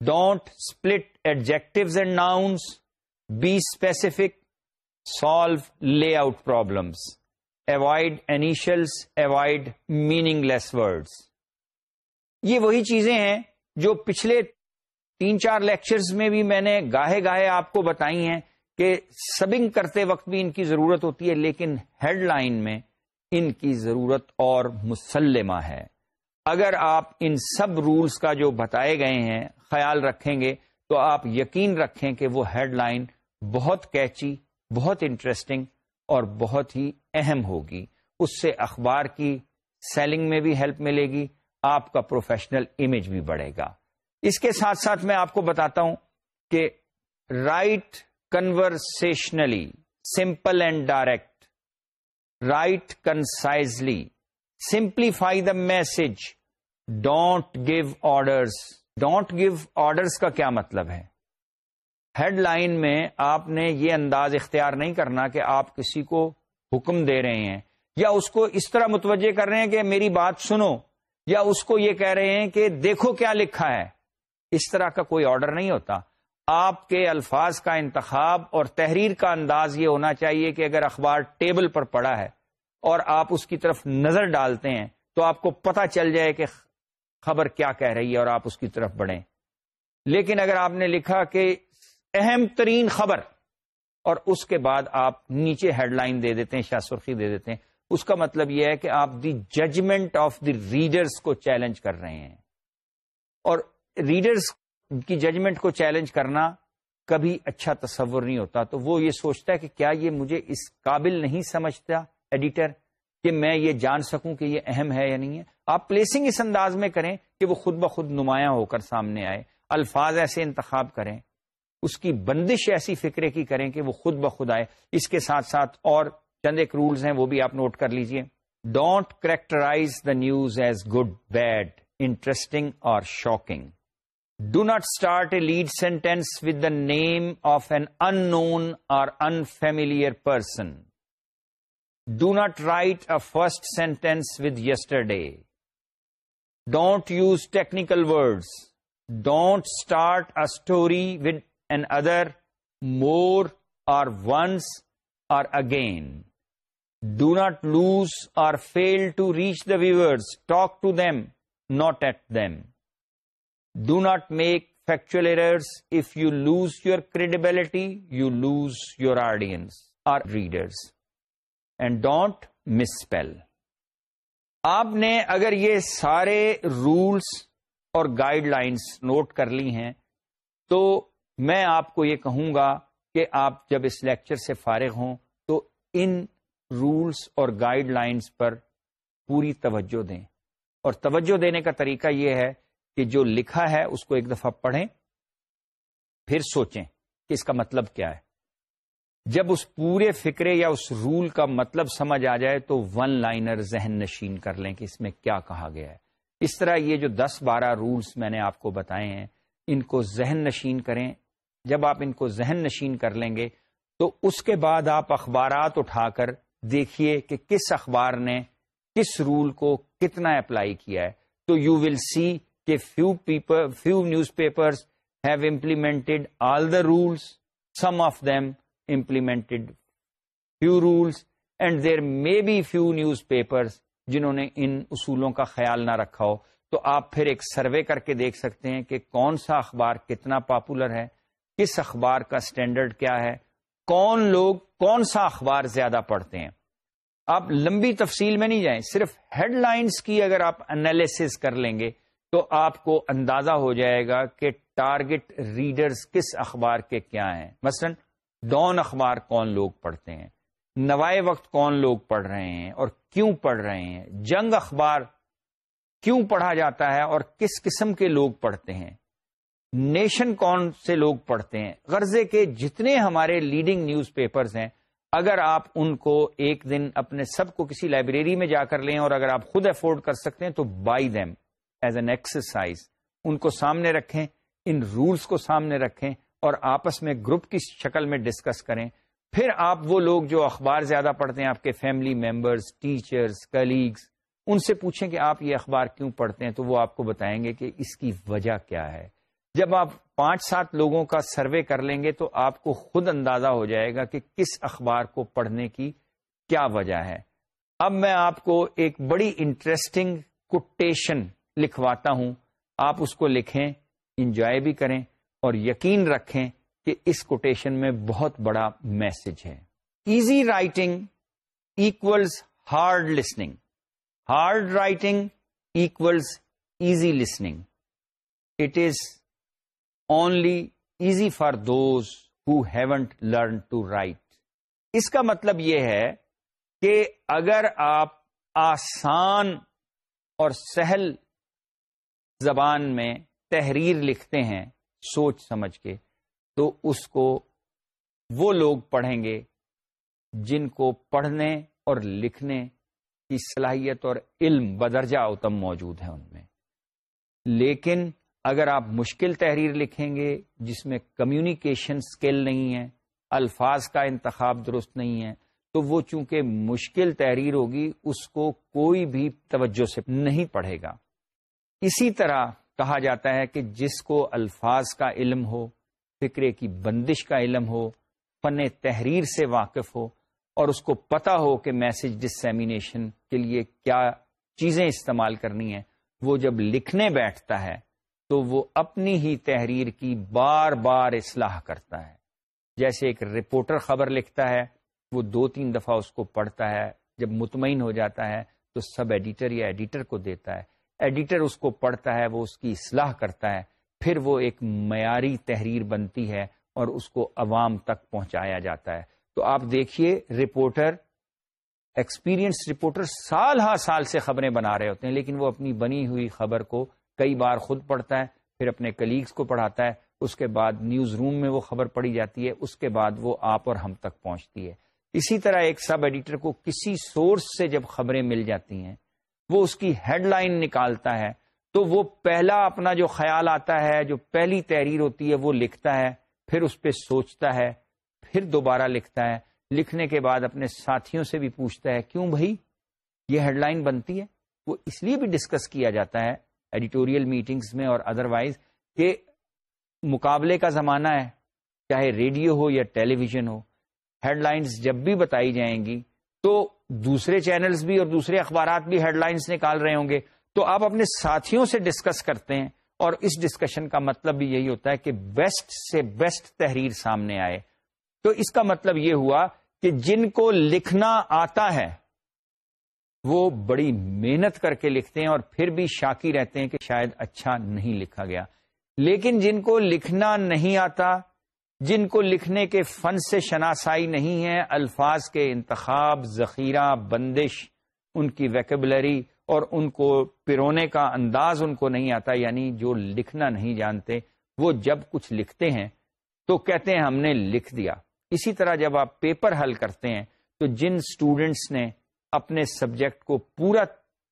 Speaker 1: don't split adjectives and nouns be specific solve layout problems avoid initials avoid meaningless words یہ وہی چیزیں ہیں جو پچھلے تین چار لیکچرز میں بھی میں نے گاہے گاہے آپ کو بتائی ہیں کہ سبنگ کرتے وقت بھی ان کی ضرورت ہوتی ہے، لیکن ہیڈ لائن میں ان کی ضرورت اور مسلمہ ہے۔ اگر آپ ان سب رولز کا جو بتائے گئے ہیں خیال رکھیں گے، تو آپ یقین رکھیں کہ وہ ہیڈ لائن بہت کیچی بہت انٹرسٹنگ اور بہت ہی اہم ہوگی۔ اس سے اخبار کی سیلنگ میں بھی ہیلپ ملے گی، آپ کا پروفیشنل امیج بھی بڑھے گا۔ اس کے ساتھ ساتھ میں آپ کو بتاتا ہوں کہ write conversationally simple and direct write concisely simplify the message don't give orders don't give orders کا کیا مطلب ہے؟ ہیڈ لائن میں آپ نے یہ انداز اختیار نہیں کرنا کہ آپ کسی کو حکم دے رہے ہیں، یا اس کو اس طرح متوجہ کر رہے ہیں کہ میری بات سنو، یا اس کو یہ کہہ رہے ہیں کہ دیکھو کیا لکھا ہے۔ اس طرح کا کوئی آرڈر نہیں ہوتا۔ آپ کے الفاظ کا انتخاب اور تحریر کا انداز یہ ہونا چاہیے کہ اگر اخبار ٹیبل پر پڑا ہے اور آپ اس کی طرف نظر ڈالتے ہیں تو آپ کو پتا چل جائے کہ خبر کیا کہہ رہی ہے اور آپ اس کی طرف بڑھیں۔ لیکن اگر آپ نے لکھا کہ اہم ترین خبر اور اس کے بعد آپ نیچے ہیڈ لائن دے دیتے ہیں، شاہ سرخی دے دیتے ہیں۔ اس کا مطلب یہ ہے کہ آپ the judgement of the readers کو چیلنج کر رہے ہیں۔ اور ریڈرس کی ججمنٹ کو چیلنج کرنا کبھی اچھا تصور نہیں ہوتا۔ تو وہ یہ سوچتا ہے کہ کیا یہ مجھے اس قابل نہیں سمجھتا ایڈیٹر کہ میں یہ جان سکوں کہ یہ اہم ہے یا نہیں ہے۔ آپ پلیسنگ اس انداز میں کریں کہ وہ خود بخود نمایاں ہو کر سامنے آئے، الفاظ ایسے انتخاب کریں۔ اس کی بندش ایسی فکرے کی کریں کہ وہ خود بخود آئے۔ اس کے ساتھ ساتھ اور چند ایک رولز ہیں وہ بھی آپ نوٹ کر لیجیے۔ Don't characterize the news as good bad interesting اور shocking do not start a lead sentence with the name of an unknown اور unfamiliar person do not write a first sentence with yesterday don't use technical words don't start a story with another more اور once اور again do not lose اور fail to reach the viewers talk to them not at them do not make factual errors if you lose your credibility you lose your audience or readers and don't misspell آپ نے اگر یہ سارے rules اور guide lines note کر لی ہیں تو میں آپ کو یہ کہوں گا کہ آپ جب اس لیکچر سے فارغ ہوں تو ان رولس اور گائیڈ لائنس پر پوری توجہ دیں۔ اور توجہ دینے کا طریقہ یہ ہے کہ جو لکھا ہے اس کو ایک دفعہ پڑھیں، پھر سوچیں کہ اس کا مطلب کیا ہے۔ جب اس پورے فکرے یا اس رول کا مطلب سمجھ آ جائے تو ون لائنر ذہن نشین کر لیں کہ اس میں کیا کہا گیا ہے۔ اس طرح یہ جو دس بارہ رولز میں نے آپ کو بتائے ہیں، ان کو ذہن نشین کریں جب آپ ان کو ذہن نشین کر لیں گے تو اس کے بعد آپ اخبارات اٹھا کر دیکھیے کہ کس اخبار نے کس رول کو کتنا اپلائی کیا ہے۔ تو یو ول سی کہ few paper few newspapers have implemented all the rules some of them implemented few rules and there may be few newspapers جنہوں نے ان اصولوں کا خیال نہ رکھا ہو۔ تو آپ پھر ایک سروے کر کے دیکھ سکتے ہیں کہ کون سا اخبار کتنا پاپولر ہے۔ کس اخبار کا اسٹینڈرڈ کیا ہے؟ کون لوگ کون سا اخبار زیادہ پڑھتے ہیں؟ آپ لمبی تفصیل میں نہیں جائیں، صرف ہیڈ لائنس کی اگر آپ انالیس کر لیں گے تو آپ کو اندازہ ہو جائے گا کہ ٹارگٹ ریڈرز کس اخبار کے کیا ہیں۔ مثلا ڈون اخبار کون لوگ پڑھتے ہیں؟ نوائے وقت کون لوگ پڑھ رہے ہیں اور کیوں پڑھ رہے ہیں؟ جنگ اخبار کیوں پڑھا جاتا ہے اور کس قسم کے لوگ پڑھتے ہیں؟ نیشن کون سے لوگ پڑھتے ہیں؟ غرضے کے جتنے ہمارے لیڈنگ نیوز پیپرز ہیں، اگر آپ ان کو ایک دن اپنے سب کو کسی لائبریری میں جا کر لیں اور اگر آپ خود افورڈ کر سکتے ہیں، تو by them as an exercise ان کو سامنے رکھیں، ان رولس کو سامنے رکھیں اور آپس میں گروپ کی شکل میں ڈسکس کریں۔ پھر آپ وہ لوگ جو اخبار زیادہ پڑھتے ہیں، آپ کے فیملی ممبرز ٹیچرز کلیگز ان سے پوچھیں کہ آپ یہ اخبار کیوں پڑھتے ہیں؟ تو وہ آپ کو بتائیں گے کہ اس کی وجہ کیا ہے۔ جب آپ پانچ سات لوگوں کا سروے کر لیں گے تو آپ کو خود اندازہ ہو جائے گا کہ کس اخبار کو پڑھنے کی کیا وجہ ہے۔ اب میں آپ کو ایک بڑی انٹرسٹنگ کوٹیشن لکھواتا ہوں۔ آپ اس کو لکھیں انجوائے بھی کریں اور یقین رکھیں کہ اس کوٹیشن میں بہت بڑا میسج ہے۔ Easy writing equals hard listening hard writing equals easy listening it is only easy for those who haven't learn to write اس کا مطلب یہ ہے کہ اگر آپ آسان اور سہل زبان میں تحریر لکھتے ہیں سوچ سمجھ کے، تو اس کو وہ لوگ پڑھیں گے جن کو پڑھنے اور لکھنے کی صلاحیت اور علم بدرجہ اتم موجود ہے ان میں۔ لیکن اگر آپ مشکل تحریر لکھیں گے جس میں کمیونیکیشن سکل نہیں ہے، الفاظ کا انتخاب درست نہیں ہے، تو وہ چونکہ مشکل تحریر ہوگی، اس کو کوئی بھی توجہ سے نہیں پڑھے گا۔ اسی طرح کہا جاتا ہے کہ جس کو الفاظ کا علم ہو، فکرے کی بندش کا علم ہو، فن تحریر سے واقف ہو، اور اس کو پتا ہو کہ میسج ڈسمینیشن کے لیے کیا چیزیں استعمال کرنی ہیں، وہ جب لکھنے بیٹھتا ہے تو وہ اپنی ہی تحریر کی بار بار اصلاح کرتا ہے۔ جیسے ایک رپورٹر خبر لکھتا ہے، وہ دو تین دفعہ اس کو پڑھتا ہے۔ جب مطمئن ہو جاتا ہے تو سب ایڈیٹر یا ایڈیٹر کو دیتا ہے۔ ایڈیٹر اس کو پڑھتا ہے، وہ اس کی اصلاح کرتا ہے۔ پھر وہ ایک معیاری تحریر بنتی ہے اور اس کو عوام تک پہنچایا جاتا ہے۔ تو آپ دیکھیے، رپورٹر، ایکسپیرینس رپورٹر سال ہا سال سے خبریں بنا رہے ہوتے ہیں، لیکن وہ اپنی بنی ہوئی خبر کو کئی بار خود پڑھتا ہے، پھر اپنے کلیگز کو پڑھاتا ہے، اس کے بعد نیوز روم میں وہ خبر پڑھی جاتی ہے، اس کے بعد وہ آپ اور ہم تک پہنچتی ہے۔ اسی طرح ایک سب ایڈیٹر کو کسی سورس سے جب خبریں مل جاتی ہیں، وہ اس کی ہیڈ لائن نکالتا ہے، تو وہ پہلا اپنا جو خیال آتا ہے، جو پہلی تحریر ہوتی ہے، وہ لکھتا ہے، پھر اس پہ سوچتا ہے، پھر دوبارہ لکھتا ہے۔ لکھنے کے بعد اپنے ساتھیوں سے بھی پوچھتا ہے، کیوں بھائی یہ ہیڈ لائن بنتی ہے؟ وہ اس لیے بھی ڈسکس کیا جاتا ہے ایڈیٹوریل میٹنگز میں اور ادروائز کہ مقابلے کا زمانہ ہے، چاہے ریڈیو ہو یا ٹیلی ویژن ہو ہیڈ لائنز جب بھی بتائی جائیں گی تو دوسرے چینلز بھی اور دوسرے اخبارات بھی ہیڈ لائنز نکال رہے ہوں گے۔ تو آپ اپنے ساتھیوں سے ڈسکس کرتے ہیں اور اس ڈسکشن کا مطلب بھی یہی ہوتا ہے کہ بیسٹ سے بیسٹ تحریر سامنے آئے۔ تو اس کا مطلب یہ ہوا کہ جن کو لکھنا آتا ہے وہ بڑی محنت کر کے لکھتے ہیں اور پھر بھی شاکی رہتے ہیں کہ شاید اچھا نہیں لکھا گیا۔ لیکن جن کو لکھنا نہیں آتا، جن کو لکھنے کے فن سے شناسائی نہیں ہے، الفاظ کے انتخاب، ذخیرہ، بندش، ان کی ویکبلری اور ان کو پرونے کا انداز ان کو نہیں آتا یعنی جو لکھنا نہیں جانتے، وہ جب کچھ لکھتے ہیں تو کہتے ہیں ہم نے لکھ دیا۔ اسی طرح جب آپ پیپر حل کرتے ہیں تو جن اسٹوڈینٹس نے اپنے سبجیکٹ کو پورا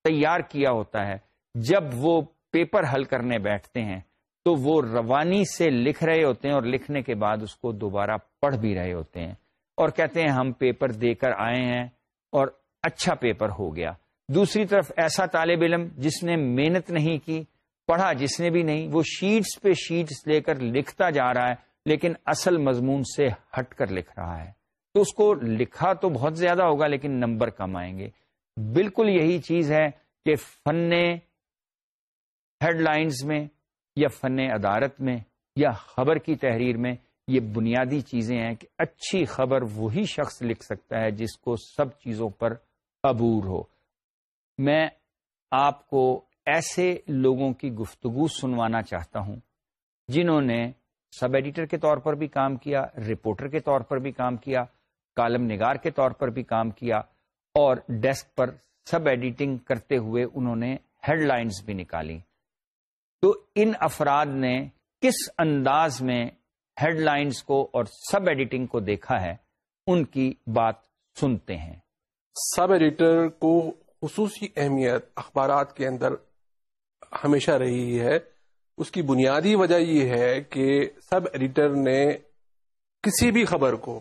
Speaker 1: تیار کیا ہوتا ہے۔ جب وہ پیپر حل کرنے بیٹھتے ہیں تو وہ روانی سے لکھ رہے ہوتے ہیں اور لکھنے کے بعد اس کو دوبارہ پڑھ بھی رہے ہوتے ہیں۔ اور کہتے ہیں، ہم پیپر دے کر آئے ہیں اور اچھا پیپر ہو گیا۔ دوسری طرف ایسا طالب علم جس نے محنت نہیں کی، پڑھا جس نے بھی نہیں، وہ شیٹس پہ شیٹس لے کر لکھتا جا رہا ہے، لیکن اصل مضمون سے ہٹ کر لکھ رہا ہے۔ تو اس کو لکھا تو بہت زیادہ ہوگا لیکن نمبر کم آئیں گے۔ بالکل یہی چیز ہے کہ فن ہیڈ لائنز میں یا فن عدارت میں یا خبر کی تحریر میں یہ بنیادی چیزیں ہیں کہ اچھی خبر وہی شخص لکھ سکتا ہے جس کو سب چیزوں پر عبور ہو۔ میں آپ کو ایسے لوگوں کی گفتگو سنوانا چاہتا ہوں جنہوں نے سب ایڈیٹر کے طور پر بھی کام کیا، رپورٹر کے طور پر بھی کام کیا کالم نگار کے طور پر بھی کام کیا اور ڈیسک پر سب ایڈیٹنگ کرتے ہوئے انہوں نے ہیڈ لائنز بھی نکالی۔ تو ان افراد نے کس انداز میں ہیڈ لائنز کو اور سب ایڈیٹنگ کو دیکھا ہے، ان کی بات سنتے ہیں۔
Speaker 2: سب ایڈیٹر کو خصوصی اہمیت اخبارات کے اندر ہمیشہ رہی ہے۔ اس کی بنیادی وجہ یہ ہے کہ سب ایڈیٹر نے کسی بھی خبر کو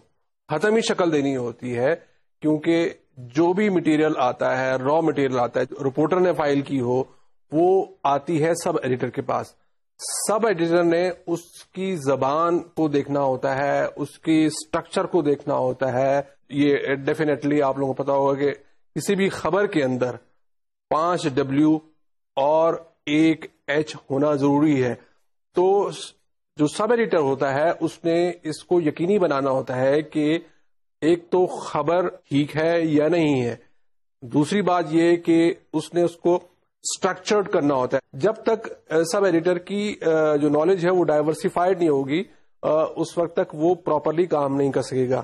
Speaker 2: حتمی شکل دینی ہوتی ہے کیونکہ جو بھی مٹیریل آتا ہے را مٹیریل آتا ہے رپورٹر نے فائل کی ہو، وہ آتی ہے سب ایڈیٹر کے پاس۔ سب ایڈیٹر نے اس کی زبان کو دیکھنا ہوتا ہے، اس کی اسٹرکچر کو دیکھنا ہوتا ہے۔ یہ ڈیفینیٹلی آپ لوگوں کو پتا ہوگا کہ کسی بھی خبر کے اندر پانچ ڈبلو اور ایک ایچ ہونا ضروری ہے۔ تو جو سب ایڈیٹر ہوتا ہے، اس نے اس کو یقینی بنانا ہوتا ہے کہ ایک تو خبر ٹھیک ہے یا نہیں ہے۔ دوسری بات یہ کہ اس نے اس کو اسٹرکچرڈ کرنا ہوتا ہے۔ جب تک سب ایڈیٹر کی جو نالج ہے، وہ ڈائیورسفائڈ نہیں ہوگی اس وقت تک وہ پراپرلی کام نہیں کر سکے گا۔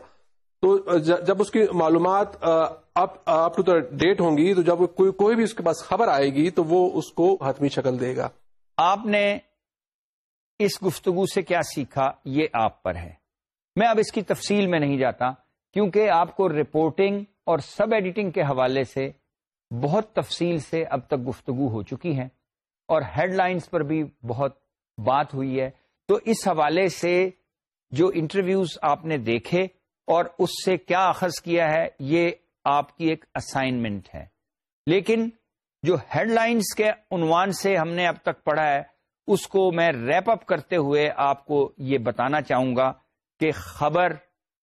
Speaker 2: تو جب اس کی معلومات اپ ٹو دا ڈیٹ ہوں گی، تو جب کوئی کوئی بھی اس کے پاس خبر آئے گی، تو وہ اس کو حتمی شکل دے گا۔
Speaker 1: آپ نے اس گفتگو سے کیا سیکھا یہ آپ پر ہے۔ میں اب اس کی تفصیل میں نہیں جاتا کیونکہ آپ کو رپورٹنگ اور سب ایڈیٹنگ کے حوالے سے بہت تفصیل سے اب تک گفتگو ہو چکی ہے اور ہیڈ لائنز پر بھی بہت بات ہوئی ہے۔ تو اس حوالے سے جو انٹرویوز آپ نے دیکھے اور اس سے کیا اخذ کیا ہے، یہ آپ کی ایک اسائنمنٹ ہے۔ لیکن جو ہیڈ لائنز کے عنوان سے ہم نے اب تک پڑھا ہے اس کو میں ریپ اپ کرتے ہوئے آپ کو یہ بتانا چاہوں گا کہ خبر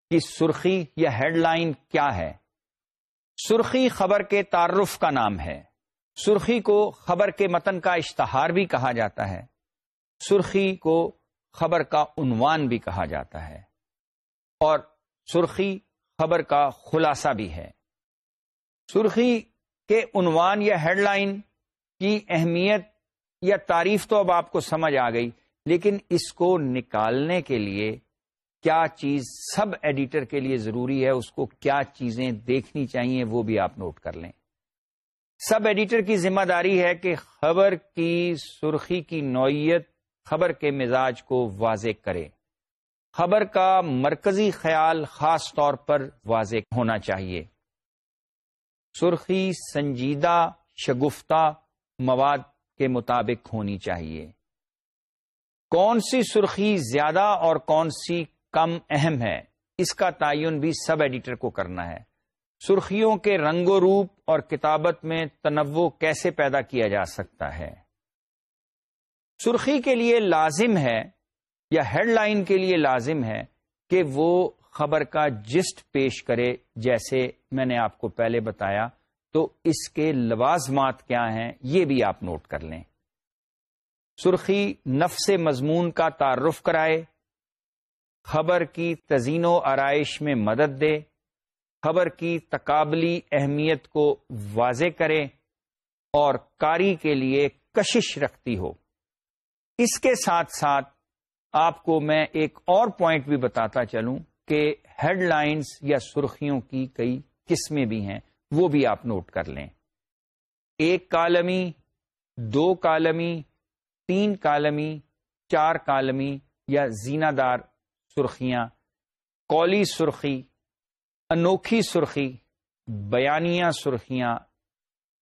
Speaker 1: کی سرخی یا ہیڈ لائن کیا ہے؟ سرخی خبر کے تعارف کا نام ہے۔ سرخی کو خبر کے متن کا اشتہار بھی کہا جاتا ہے۔ سرخی کو خبر کا عنوان بھی کہا جاتا ہے۔ اور سرخی خبر کا خلاصہ بھی ہے۔ سرخی کے عنوان یا ہیڈ لائن کی اہمیت یا تعریف تو اب آپ کو سمجھ آ گئی، لیکن اس کو نکالنے کے لیے کیا چیز سب ایڈیٹر کے لیے ضروری ہے، اس کو کیا چیزیں دیکھنی چاہیے، وہ بھی آپ نوٹ کر لیں۔ سب ایڈیٹر کی ذمہ داری ہے کہ خبر کی سرخی کی نوعیت خبر کے مزاج کو واضح کرے۔ خبر کا مرکزی خیال خاص طور پر واضح ہونا چاہیے۔ سرخی، سنجیدہ، شگفتہ مواد کے مطابق ہونی چاہیے۔ کون سی سرخی زیادہ اور کون سی کم اہم ہے؟ اس کا تعین بھی سب ایڈیٹر کو کرنا ہے۔ سرخیوں کے رنگ و روپ اور کتابت میں تنوع کیسے پیدا کیا جا سکتا ہے؟ سرخی کے لیے لازم ہے یا ہیڈ لائن کے لیے لازم ہے کہ وہ خبر کا جسٹ پیش کرے، جیسے میں نے آپ کو پہلے بتایا تو اس کے لوازمات کیا ہیں یہ بھی آپ نوٹ کر لیں۔ سرخی نفس مضمون کا تعارف کرائے، خبر کی تزین و آرائش میں مدد دے، خبر کی تقابلی اہمیت کو واضح کرے اور کاری کے لیے کشش رکھتی ہو۔ اس کے ساتھ ساتھ آپ کو میں ایک اور پوائنٹ بھی بتاتا چلوں کہ ہیڈ لائنز یا سرخیوں کی کئی قسمیں بھی ہیں۔ وہ بھی آپ نوٹ کر لیں۔ ایک کالمی، دو کالمی، تین کالمی، چار کالمی یا زینہ دار سرخیاں کولی سرخی، انوکھی سرخی، بیانیہ سرخیاں،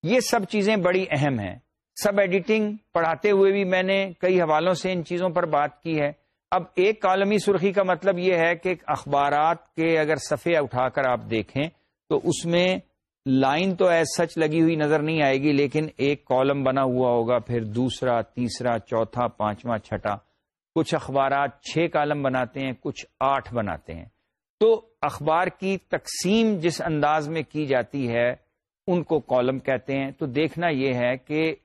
Speaker 1: یہ سب چیزیں بڑی اہم ہیں۔ سب ایڈیٹنگ پڑھاتے ہوئے بھی میں نے کئی حوالوں سے ان چیزوں پر بات کی ہے۔ اب ایک کالمی سرخی کا مطلب یہ ہے کہ اخبارات کے اگر صفحے اٹھا کر آپ دیکھیں تو اس میں لائن تو ایز سچ لگی ہوئی نظر نہیں آئے گی، لیکن ایک کالم بنا ہوا ہوگا، پھر دوسرا، تیسرا، چوتھا، پانچواں، چھٹا۔ کچھ اخبارات چھ کالم بناتے ہیں، کچھ آٹھ بناتے ہیں۔ تو اخبار کی تقسیم جس انداز میں کی جاتی ہے، ان کو کالم کہتے ہیں۔ تو دیکھنا یہ ہے کہ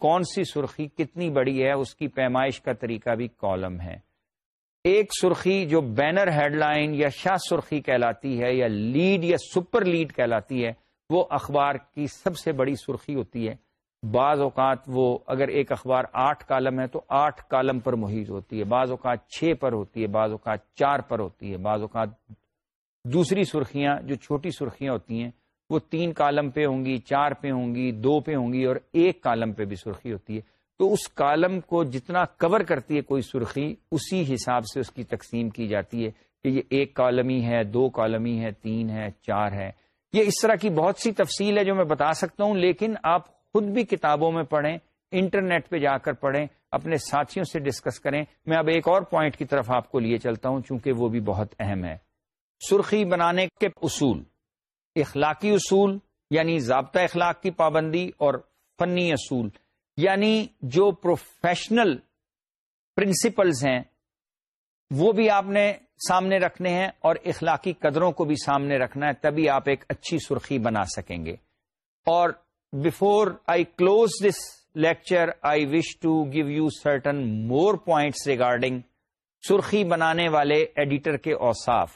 Speaker 1: کون سی سرخی کتنی بڑی ہے، اس کی پیمائش کا طریقہ بھی کالم ہے۔ ایک سرخی جو بینر ہیڈ لائن یا شاہ سرخی کہلاتی ہے یا لیڈ یا سپر لیڈ کہلاتی ہے، وہ اخبار کی سب سے بڑی سرخی ہوتی ہے۔ بعض اوقات وہ اگر ایک اخبار آٹھ کالم ہے تو آٹھ کالم پر محیط ہوتی ہے، بعض اوقات چھ پر ہوتی ہے، بعض اوقات چار پر ہوتی ہے، بعض اوقات دوسری سرخیاں جو چھوٹی سرخیاں ہوتی ہیں، وہ تین کالم پہ ہوں گی، چار پہ ہوں گی، دو پہ ہوں گی اور ایک کالم پہ بھی سرخی ہوتی ہے۔ تو اس کالم کو جتنا کور کرتی ہے کوئی سرخی، اسی حساب سے اس کی تقسیم کی جاتی ہے کہ یہ ایک کالمی ہے، دو کالمی ہے، تین ہے، چار ہے۔ یہ اس طرح کی بہت سی تفصیل ہے جو میں بتا سکتا ہوں، لیکن آپ خود بھی کتابوں میں پڑھیں، انٹرنیٹ پہ جا کر پڑھیں، اپنے ساتھیوں سے ڈسکس کریں۔ میں اب ایک اور پوائنٹ کی طرف آپ کو لیے چلتا ہوں، چونکہ وہ بھی بہت اہم ہے۔ سرخی بنانے کے اصول، اخلاقی اصول یعنی ضابطہ اخلاق کی پابندی اور فنی اصول۔ یعنی جو پروفیشنل پرنسپلز ہیں، وہ بھی آپ نے سامنے رکھنے ہیں اور اخلاقی قدروں کو بھی سامنے رکھنا ہے، تبھی آپ ایک اچھی سرخی بنا سکیں گے۔ اور before I close this lecture I wish to give you certain more points regarding سرخی بنانے والے ایڈیٹر کے اوساف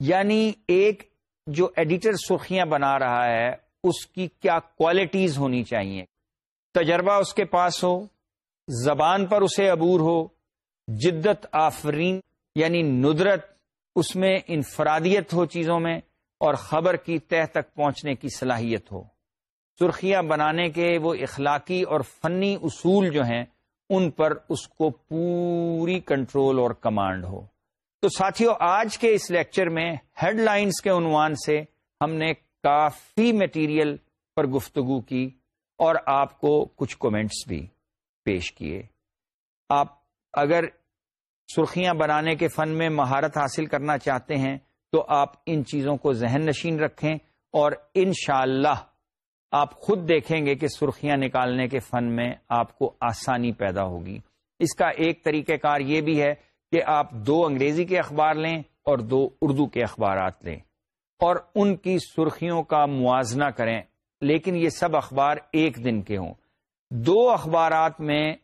Speaker 1: یعنی ایک جو ایڈیٹر سرخیاں بنا رہا ہے، اس کی کیا کوالٹیز ہونی چاہیے؟ تجربہ اس کے پاس ہو، زبان پر اسے عبور ہو، جدت، آفرین یعنی ندرت، اس میں انفرادیت ہو چیزوں میں اور خبر کی تہ تک پہنچنے کی صلاحیت ہو۔ سرخیاں بنانے کے وہ اخلاقی اور فنی اصول جو ہیں، ان پر اس کو پوری کنٹرول اور کمانڈ ہو۔ تو ساتھیوں آج کے اس لیکچر میں ہیڈ لائنز کے عنوان سے ہم نے کافی میٹیریل پر گفتگو کی۔ اور آپ کو کچھ کومنٹس بھی پیش کیے۔ آپ اگر سرخیاں بنانے کے فن میں مہارت حاصل کرنا چاہتے ہیں، تو آپ ان چیزوں کو ذہن نشین رکھیں اور انشاءاللہ اللہ آپ خود دیکھیں گے کہ سرخیاں نکالنے کے فن میں آپ کو آسانی پیدا ہوگی۔ اس کا ایک طریقہ کار یہ بھی ہے کہ آپ دو انگریزی کے اخبار لیں اور دو اردو کے اخبارات لیں اور ان کی سرخیوں کا موازنہ کریں۔ لیکن یہ سب اخبار ایک دن کے ہوں۔ دو اخبارات میں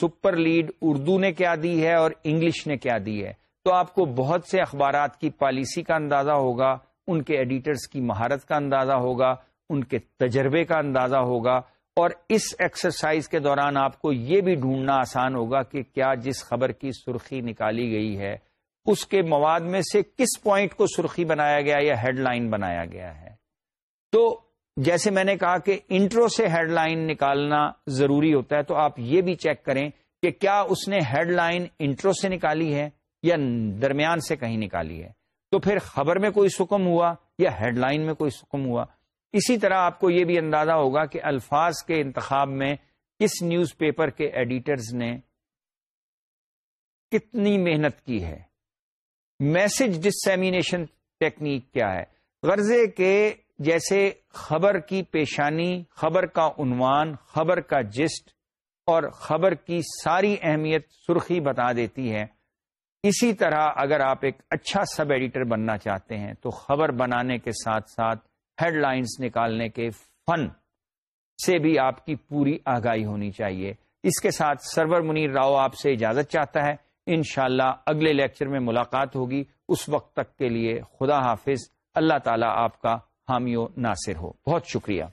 Speaker 1: سپر لیڈ اردو نے کیا دی ہے اور انگلش نے کیا دی ہے۔ تو آپ کو بہت سے اخبارات کی پالیسی کا اندازہ ہوگا، ان کے ایڈیٹرز کی مہارت کا اندازہ ہوگا، ان کے تجربے کا اندازہ ہوگا۔ اور اس ایکسرسائز کے دوران آپ کو یہ بھی ڈھونڈنا آسان ہوگا کہ کیا جس خبر کی سرخی نکالی گئی ہے، اس کے مواد میں سے کس پوائنٹ کو سرخی بنایا گیا یا ہیڈ لائن بنایا گیا ہے۔ تو جیسے میں نے کہا کہ انٹرو سے ہیڈ لائن نکالنا ضروری ہوتا ہے، تو آپ یہ بھی چیک کریں کہ کیا اس نے ہیڈ لائن انٹرو سے نکالی ہے یا درمیان سے کہیں نکالی ہے۔ تو پھر خبر میں کوئی سکم ہوا یا ہیڈ لائن میں کوئی سکم ہوا۔ اسی طرح آپ کو یہ بھی اندازہ ہوگا کہ الفاظ کے انتخاب میں کس نیوز پیپر کے ایڈیٹرز نے کتنی محنت کی ہے۔ میسج ڈسمینیشن ٹیکنیک کیا ہے۔ غرضے کے جیسے خبر کی پیشانی، خبر کا عنوان، خبر کا جسٹ اور خبر کی ساری اہمیت سرخی بتا دیتی ہے۔ اسی طرح اگر آپ ایک اچھا سب ایڈیٹر بننا چاہتے ہیں، تو خبر بنانے کے ساتھ ساتھ ہیڈ لائنز نکالنے کے فن سے بھی آپ کی پوری آگاہی ہونی چاہیے۔ اس کے ساتھ سرور منیر راؤ آپ سے اجازت چاہتا ہے۔ انشاءاللہ اگلے لیکچر میں ملاقات ہوگی۔ اس وقت تک کے لیے خدا حافظ۔ اللہ تعالیٰ آپ کا حامی و ناصر ہو۔ بہت شکریہ۔